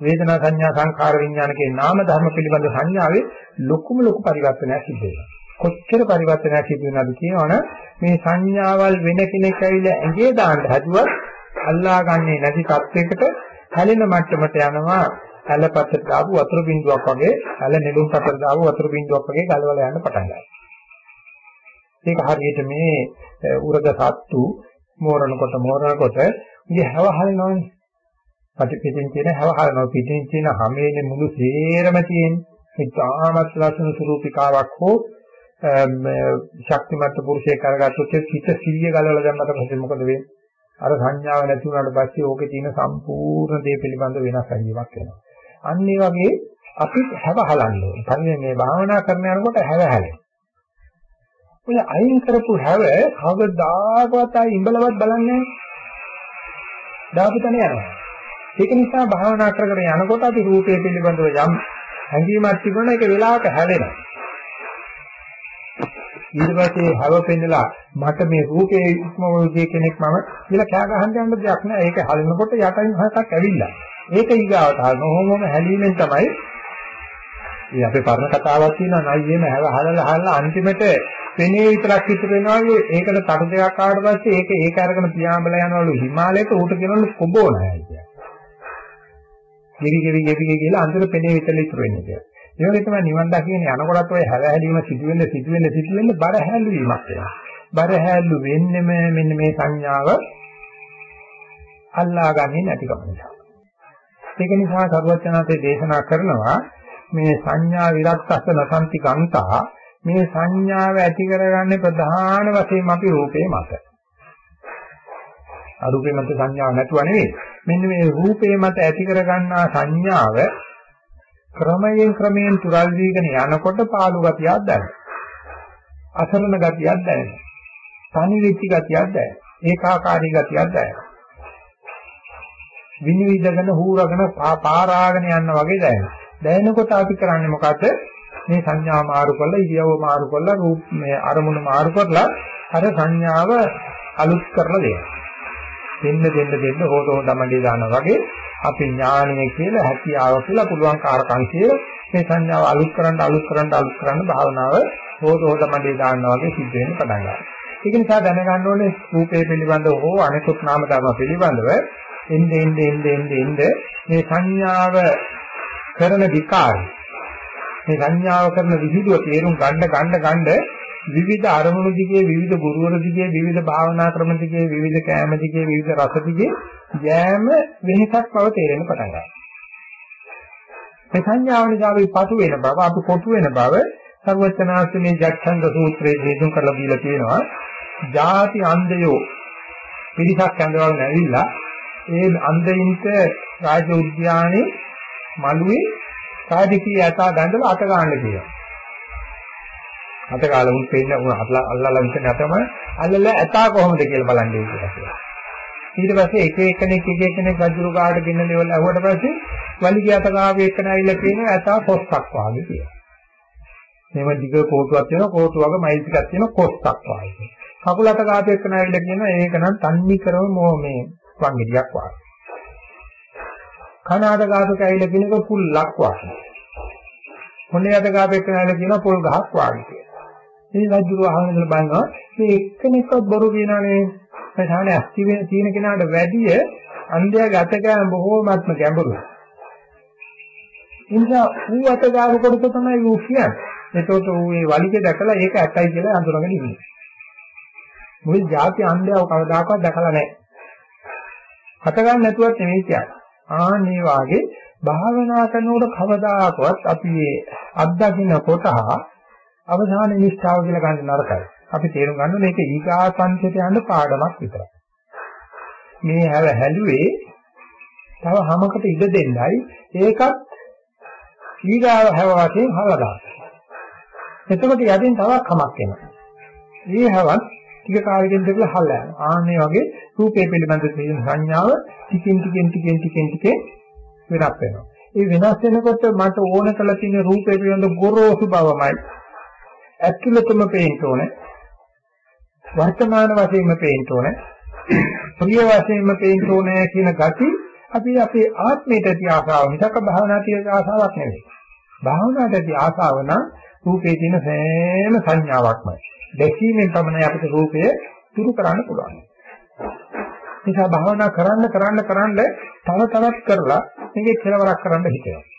වේදනා සංඥා සංඛාර විඥාන කියන නාම ධර්ම පිළිබඳ සංඥාවේ ලොකුම ලොකු පරිවර්තනයක් සිද්ධ වෙනවා. කොච්චර පරිවර්තනයක් සිදු වෙනවද කියනවනම් මේ සංඥාවල් වෙන කෙනෙක් ඇවිල්ලා ඇඟේ දාන්න හදුවත් අල්ලා ගන්නේ නැති තත්වයකට හැලෙන මට්ටමට යනවා හැලපතට දාපු වතුර බින්දුවක් වගේ හැල නෙළුම් පතට දාපු වතුර බින්දුවක් වගේ ගලවලා යන්න පටන් ගන්නවා. ඒක හරියට මේ උරග සත්තු මෝරනකොට මෝරනකොට ඉතින් හැව හලනවනේ. පිටින් තියෙන හැව හලනවා පිටින් තියෙන හැමේනේ මුළු සේරම තියෙන. ඒ තාමත් ලස්සන ස්වරූපිකාවක් හෝ ශක්තිමත් පුරුෂයෙක් කරගත්තොත් හිත සිහිය ගලවලා ගන්නට පස්සේ මොකද වෙන්නේ? අර සංඥාව නැති වුණාට පස්සේ ඕකේ තියෙන සම්පූර්ණ දේ පිළිබඳ වෙනස් අංගයක් වෙනවා. අන්න ඒ වගේ අපි හැව හලන්න ඕනේ. පරිණේ මේ භාවනා කරන යනකොට හැව හැලෙන. ඔය අයින් කරපු හැව කවදාකවත් ආයි ඉඹලවත් බලන්නේ නැහැ. දාපු තැන යනවා. ඒක නිසා භාවනා කරගෙන යනකොට අපි රූපය පිළිබඳව යම් හැඟීමක් තිබුණා ඒක වෙලාවක හැලෙනවා. ඊට පස්සේ හව පෙන්නලා මට මේ රූපේ ඉක්මවගේ කෙනෙක් මම කියලා කෑ ගහන්න යන්න දෙයක් නෑ. ඒක හලනකොට යටින් හසක් ඇවිල්ලා. ඒක ඊගාවට හලන ඕමම හැලීමෙන් තමයි මේ අපේ පරණ කතාවක් තියෙනවා නයියේම හැව හලලා හලලා අන්තිමට පෙනේ විතරක් ඉතුරු වෙනවා ඒකට තඩ දෙකක් ආවට පස්සේ ඒක ඒක අරගෙන පියාඹලා යනවලු හිමාලයට ඌට කියනවලු කොබෝනයි කියලා. ගෙවි ගෙවි ගෙවි කියලා අන්තිමට පෙනේ විතර ඉතුරු වෙන්නේ කියලා. ඒ වගේ තමයි නිවන් දකින්න යනකොටත් ඔය හැලහැලීම සිදුවෙන්න සිදුවෙන්න සිදුවෙන්න බර හැල්ලුවීමක් වෙනවා. බර හැල්ලු වෙන්නෙම මෙන්න මේ සංඥාව අල්ලාගන්නේ නැතිකම නිසා. ඒක නිසා සරුවචනාතේ දේශනා කරනවා මේ සංඥා විරක්තස්ස නසන්ති ගන්තා මේ සංඥාව ඇති කරගන්නේ ප්‍රධාන වශයෙන් අපි රූපේ මත. අරූපේ මත සංඥාවක් නැතුව නෙවෙයි. මෙන්න මේ රූපේ මත ඇති කරගන්නා සංඥාව ක්‍රමයෙන් ක්‍රමයෙන් තුරල් වීගෙන යනකොට පාළු ගතියක් දැනෙනවා. අසරණ ගතියක් දැනෙනවා. තනි වෙච්ච ගතියක් දැනෙනවා. ඒකාකාරී ගතියක් දැනෙනවා. විනිවිදගෙන හූරගෙන පාරාගෙන යන්න වගේ දැනෙනවා. දැනෙනකොට අපි කරන්නේ මොකද? මේ සංඥා මාරු කරලා ඉරියව්ව මාරු කරලා රූප මේ අරමුණ මාරු කරලා අර සංඥාව අලුත් කරලා දෙනවා. දෙන්න දෙන්න දෙන්න හොත හොත මඩේ දානවා වගේ අපි ඥානය කියලා හැකියාව කියලා පුළුවන් කාරකම් කියලා මේ සංඥාව අලුත් කරන්න අලුත් කරන්න අලුත් කරන්න භාවනාව හොත හොත මඩේ දානවා වගේ සිද්ධ වෙන්න පටන් ගන්නවා. ඒක නිසා දැනගන්න ඕනේ රූපේ පිළිබඳව හෝ අනිකුත් නාම ධර්ම පිළිබඳව එnde ende ende ende ende මේ සංඥාව කරන විකාරය මේ සංඥාව කරන විහිදුව තේරුම් ගන්න ගන්න ගන්න විවිධ අරමුණු දිගේ විවිධ ගුරුවරු දිගේ විවිධ භාවනා ක්‍රම දිගේ විවිධ කෑම දිගේ විවිධ රස දිගේ යෑම වෙනසක් බව තේරෙන්න පටන් ගන්නවා. මේ සංඥාව නිසා අපි පටු වෙන බව අපි කොටු වෙන බව සර්වචනාස්මේ ජක්ඛන්ද සූත්‍රයේ හේතුන් කරලා දීලා තියෙනවා. ಜಾති අන්දයෝ පිරිසක් ඇඳවගෙන ඇවිල්ලා ඒ අන්දයින්ට රාජ උද්‍යානයේ මළුවේ සාධිකී යථා දඬල අත ගන්න කියනවා. අත කාලෙ උන් පෙන්න උන් අල්ලලා විසන අතම අල්ලලා ඇතා කොහොමද කියලා බලන්නේ කියලා. ඊට පස්සේ එක එකෙනෙක් එක එකෙනෙක් රජුරු ගාඩ ගෙන්න ලෙවල් ඇහුවට පස්සේ වලිගය අත ගාවේ එක්කන ඇවිල්ලා කියනවා ඇතා කොස්සක් වාගේ කියලා. මේව දිග කෝටුවක් තියෙනවා කෝටුව වගේ මයිල් ටිකක් තියෙනවා කොස්සක් වාගේ. කකුල අත ගාවේ එක්කන ඇවිල්ලා කියනවා ඒක නම් තන්නි කරම මො මේ වංගෙඩියක් වාගේ. කන අත ගාපේක ඇවිල්ලා කියනක පුල්ලක් වාගේ. මොනේ අත ගාපේක ඇවිල්ලා කියනවා පොල් ගහක් වාගේ. මේ රජුව අහගෙන ඉඳලා බලනවා මේ එක්කෙනෙක්වත් බොරු කියනනේ මේ සාහනේ අස්ති වෙන තියෙන කෙනාට වැඩිය අන්ධයා ගත කෑම බොහෝමත්ම ගැඹුරුයි. ඉන්සා ඌ අත ගාව කොට තමයි ඌ කියන්නේ. එතකොට ඌ මේ වලිගේ දැකලා ඒක ඇත්තයි කියලා අඳුරගෙන ඉන්නේ. මොකද ಜಾති අන්ධයව කවදාකවත් දැකලා නැහැ. හත ගන්න නැතුවත් නෙමෙයි කියන්නේ. ආන්නේ වාගේ භාවනා කරනකොට කවදාකවත් අපි අත්දකින්න කොට අවධානය නිෂ්ඨාව කියලා ගන්න නරකයි. අපි තේරුම් ගන්න මේක ඊගා පන්තියට යන පාඩමක් විතරයි. මේ හැව හැලුවේ තව හැමකට ඉඩ දෙන්නයි ඒකත් ඊගාව හැව වශයෙන් හලදා. එතකොට යටින් තවක් කමක් එනවා. මේ හැවත් ටික කාලෙකින් දෙකලා හල්ල යනවා. ආන්නේ වගේ රූපේ පිළිබඳ තියෙන සංඥාව ටිකින් ටිකින් ටිකින් ටිකින් ටිකේ වෙනස් වෙනවා. ඒ වෙනස් වෙනකොට මට ඕන කළ තියෙන රූපේ පිළිබඳ ගොරෝසු බවමයි ඇතුළතම පේන්න ඕනේ. වර්තමාන වශයෙන්ම පේන්න ඕනේ. ප්‍රිය වශයෙන්ම පේන්න ඕනේ කියන gati අපි අපේ ආත්මයට ඇති ආසාව මිසක භාවනා තියෙන ආසාවක් නෙවෙයි. භාවනාවට ඇති ආසාව නම් රූපේ තියෙන සෑම සංඥාවක්මයි. දැකීමෙන් තමයි අපිට රූපය තුරු කරන්න පුළුවන්. නිසා භාවනා කරන්න කරන්න කරන්න තව තවත් කරලා මේකේ කෙලවරක් කරන්න හිතෙනවා.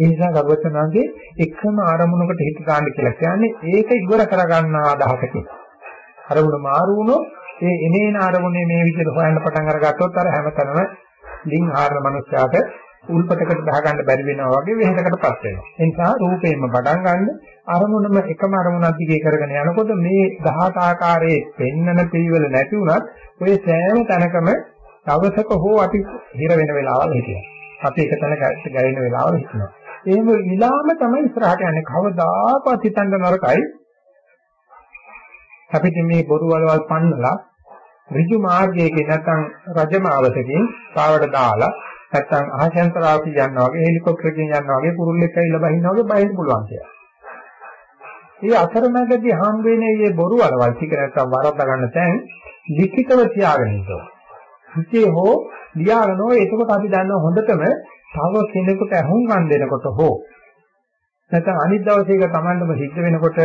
ඒ නිසා ගබ්බචනාගේ එකම ආරමුණකට හිත ගන්න කියලා කියන්නේ ඒක ඉවර කරගන්න අදහසකින්. අරමුණ මාරු වුණොත් ඒ එනේන අරමුණේ මේ විදිහට හොයන්න පටන් අරගත්තොත් අර හැමතැනම ලින් ආරන මනුස්සයාට උල්පතකට බහ ගන්න බැරි වෙනවා වගේ වෙහෙසකටපත් වෙනවා. ඒ නිසා රූපයෙන්ම පටන් ගන්න අරමුණම එකම අරමුණක් දිගේ කරගෙන යනකොට මේ 18 ආකාරයේ පෙන්නන පිළිවෙල නැති වුණත් ඔය සෑම තැනකම දවසක හෝ අපි හිර වෙන වෙලාවල් හිටියා. අපි එක තැන ගැලෙන වෙලාවල් හිටිනවා. එහෙම විලාම තමයි ඉස්සරහට යන්නේ. කවදාකවත් හිතන්න නරකයි. අපිට මේ බොරු වලවල් පන්නලා ඍජු මාර්ගයකින් නැත්නම් රජමාවතකින් පාවට දාලා නැත්නම් අහසෙන්තරාවකින් යනවා වගේ හෙලිකොප්ටරකින් යනවා වගේ කුරුල්ලෙක් ඇවිල්ලා බහිනවා වගේ බහින්න පුළුවන් කියලා. මේ අතරමැදදී හම් වෙන්නේ මේ බොරු වලවල් ටික නැත්නම් වරද්දා ගන්න තැන් ලිඛිතව තියාගෙන ඉන්නවා. හිතේ හෝ ලියාගෙන ඕ එතකොට අපි දන්නවා හොඳටම තව කෙනෙකුට අහුම්කම් දෙනකොට හෝ නැත්නම් අනිත් දවසේ එක Tamandම සිද්ධ වෙනකොට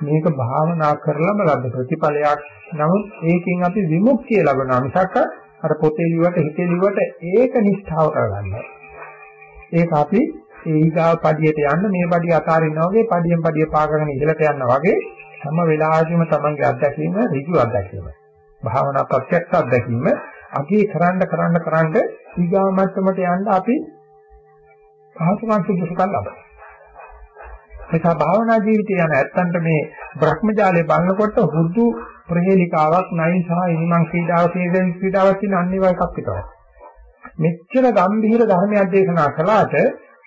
මේක භාවනා කරලම ලබන ප්‍රතිඵලයක්. නමුත් ඒකෙන් අපි විමුක්තිය ලබනවා මිසක් අර පොතේ ලියුවට හිතේ ලියුවට ඒක නිෂ්ඨාව කරගන්නවා. ඒක අපි ඊගාව පඩියට යන්න මේ පඩිය අතාරිනවා වගේ පඩියෙන් පඩිය පාගගෙන ඉහළට යනවා වගේ හැම වෙලාවෙම තමන්ගේ අත්දැකීම ඍජු අත්දැකීම. භාවනා ප්‍රත්‍යක්ෂ අත්දැකීම අගේ කරන්න කරන්න කරන්න ඊගාව මට්ටමට යන්න අපි පහසුකම් සුදුසුකම් ලබනවා. ඒක භාවනා ජීවිතය යන ඇත්තන්ට මේ භ්‍රමජාලේ බලනකොට හුදු ප්‍රහේලිකාවක් නයි සහ ඉනිමන් ක්‍රීඩාව කියන ක්‍රීඩාවක් කියන අනිවාර්ය එකක් විතරයි. මෙච්චර ගැඹීර ධර්මයක් දේශනා කළාට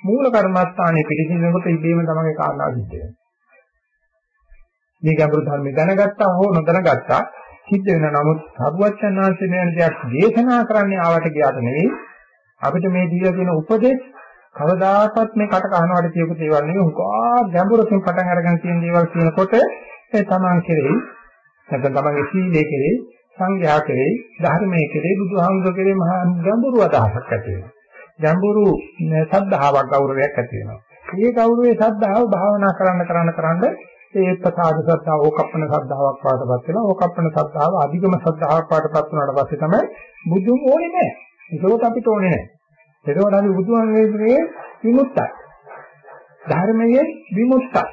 මූල කර්මස්ථානයේ පිළිසිනකොට ඉබේම තමයි කාරණා සිද්ධ වෙන්නේ. මේ ගැඹුරු ධර්ම දැනගත්තා හෝ නොදැනගත්තා සිද්ධ වෙන නමුත් සරුවච්චන්හන්සේ මේ දෙයක් දේශනා කරන්නේ ආවට ගියාට නෙවෙයි අපිට මේ දීලා තියෙන උපදේශ කවදාකවත් මේ කට කහනවට කියපු දේවල් නෙවෙයි උගා ගැඹුරකින් පටන් අරගෙන තියෙන දේවල් කියනකොට ඒ තමන් කෙරෙහි නැත්නම් තමන්ගේ සීලයේ කෙරෙහි සංඝයා කෙරෙහි ධර්මයේ කෙරෙහි බුදුහාමුදුර කෙරෙහි මහා ගැඹුරු අදහසක් ඇති වෙනවා. ගැඹුරු සද්ධාාවක් ගෞරවයක් ඇති වෙනවා. මේ ගෞරවයේ සද්ධාව භාවනා කරන්න කරන්න කරන්න ඒ ප්‍රසාද සද්ධාව ඕකප්පන සද්ධාාවක් පාටපත් වෙනවා. ඕකප්පන සද්ධාව අධිගම සද්ධාාවක් පාටපත් වුණාට පස්සේ තමයි බුදුන් ඕනේ නැහැ. ඒකවත් අපිට ඕනේ නැහැ. එතකොට අපි බුදුහාමයේ විමුක්තයි. ධර්මයේ විමුක්තයි.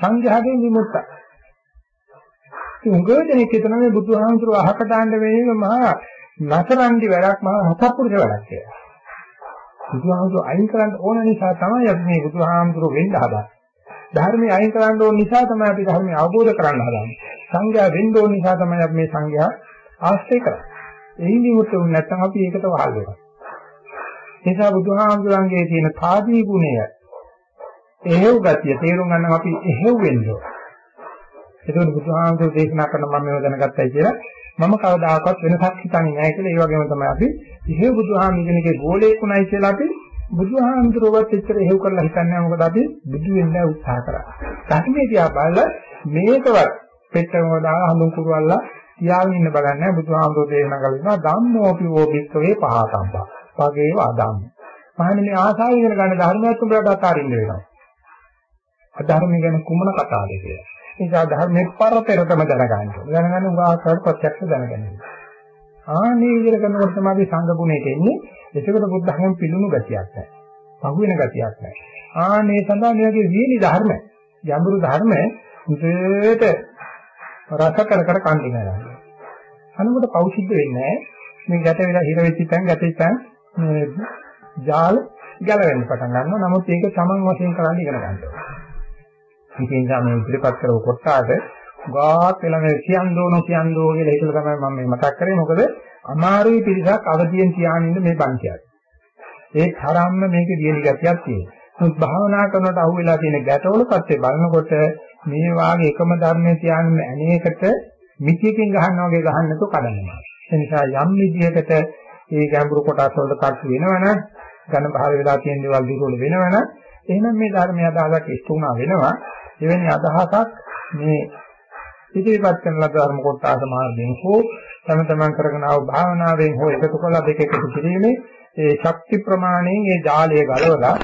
සංඝයාගේ විමුක්තයි. උගෝදෙනෙක් හිතන මේ බුදුහාමුදුරුව අහක දාන්න වෙන්නේ මහා නතරන්දි වැඩක් මහා හතපුරුෂ වැඩක් කියලා. බුදුහාමුදුරුව අයින් කරන්න ඕන නිසා තමයි අපි මේ බුදුහාමුදුරුව වෙන්න හදන්නේ. ධර්මයේ අයින් කරන්න ඕන නිසා තමයි අපි ධර්මය අවබෝධ කරගන්න හදන්නේ. සංඝයා වෙන්න ඕන නිසා තමයි අපි මේ සංඝයා ආශ්‍රය කරන්නේ. එයින් විමුක්ත වුනේ නැත්නම් අපි ඒකට වහල් වෙනවා. නිසා බුදුහාමුදුරන්ගේ තියෙන තාදී ගුණය එහෙව් ගතිය තේරුම් ගන්න අපි එහෙව් වෙන්න ඕන. ඒකෝට බුදුහාමුදුර දේශනා කරන මම මේව දැනගත්තයි කියලා මම කවදාකවත් වෙනසක් හිතන්නේ නැහැ කියලා ඒ වගේම තමයි අපි එහෙව් බුදුහාමුදුරන්ගේ ගෝලේකුණයි කියලා අපි බුදුහාමුදුරුවත් එච්චර එහෙව් කරලා හිතන්නේ මොකද අපි බුදු වෙන්න උත්සාහ කරා. ධර්මයේ තියා බලලා මේකවත් පෙට්ටම දාලා හඳුන් කුරුවල්ලා තියාගෙන ඉන්න බලන්නේ බුදුහාමුදුරෝ දේශනා කරලා ධම්මෝපි වෝ භික්ඛවේ පහතම්පා. වගේව අදම්. මහන්නේ ආසාව ඉගෙන ගන්න ධර්මයක් උඹට අතාරින්න වෙනවා. අධර්ම ගැන කුමන කතාවද කියලා. නිසා ධර්මයේ පරතරතම දැනගන්න. දැනගන්න උගාසාර ප්‍රත්‍යක්ෂ දැනගන්න. ආනේ විදිහට කරනකොට තමයි සංඝ ගුණයට එන්නේ. ඒකකට බුද්ධ ධර්ම පිළිණු ගතියක් නැහැ. පහු වෙන ගතියක් නැහැ. ආනේ සඳහා මේ වගේ වීලි ධර්ම, යඹුරු ධර්ම උදේට රස කර කර කන්දි නෑ. අනුකට පෞසිද්ධ වෙන්නේ නැහැ. මේ ගැට වෙලා හිර වෙච්ච තැන් ගැටෙච්ච තැන් මේ ජාල ගැලවෙන්න පටන් ගන්නවා. නමුත් ඒක Taman වශයෙන් කරන්න ඉගෙන ගන්න ඕනේ. ඉතින් තමයි ඉදිරිපත් කරව කොටාට ගාත් වෙලා මේ කියන්න ඕන කියන්න ඕන කියලා හිතලා තමයි මම මේ මතක් කරේ. මොකද අමාරුයි පිරිසක් අවදියෙන් තියාගෙන ඉන්න මේ පන්තියක්. ඒ තරම්ම මේකේ දියලි ගැටියක් තියෙනවා. නමුත් භාවනා කරනකොට අහුවෙලා තියෙන ගැටවල පැත්තේ බලනකොට මේ වාගේ එකම ධර්මයේ තියාගෙන අනේකට මිත්‍යකින් ගහනවා වගේ ගහන්න නැතුව කඩනවා. ඒ නිසා යම් විදියකට ඒ ගැඹුරු කොටස් වලට කට් වෙනවනම් ඝන පහල වෙලා තියෙන දේවල් දුර්වල වෙනවනම් එහෙනම් මේ ධර්මයේ අදහසක් ඉෂ්ට වුණා වෙනවා. එවැනි අදහසක් මේ ඉදිරිපත් කරන ලද ධර්ම කොටස මාර්ගයෙන් හෝ තම තමන් කරගෙන ආව භාවනාවෙන් හෝ එකතු කළා දෙක එකතු කිරීමේ ඒ ශක්ති ප්‍රමාණයෙන් ඒ ජාලය ගලවලා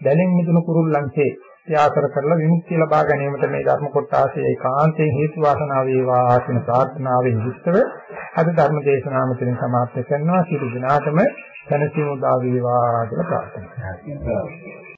දැලෙන් මිදුණු කුරුල්ලන්සේ ත්‍යාසර කරලා විමුක්තිය ලබා ගැනීමට මේ ධර්ම කොටාසේ ඒකාන්තයෙන් හේතු වාසනා වේවා කියන ප්‍රාර්ථනාවෙන් යුක්තව අද ධර්ම දේශනාව මෙතන සමාප්ත කරනවා. සියලු දිනාටම සැනසීම උදා වේවා කියලා ප්‍රාර්ථනා කරනවා.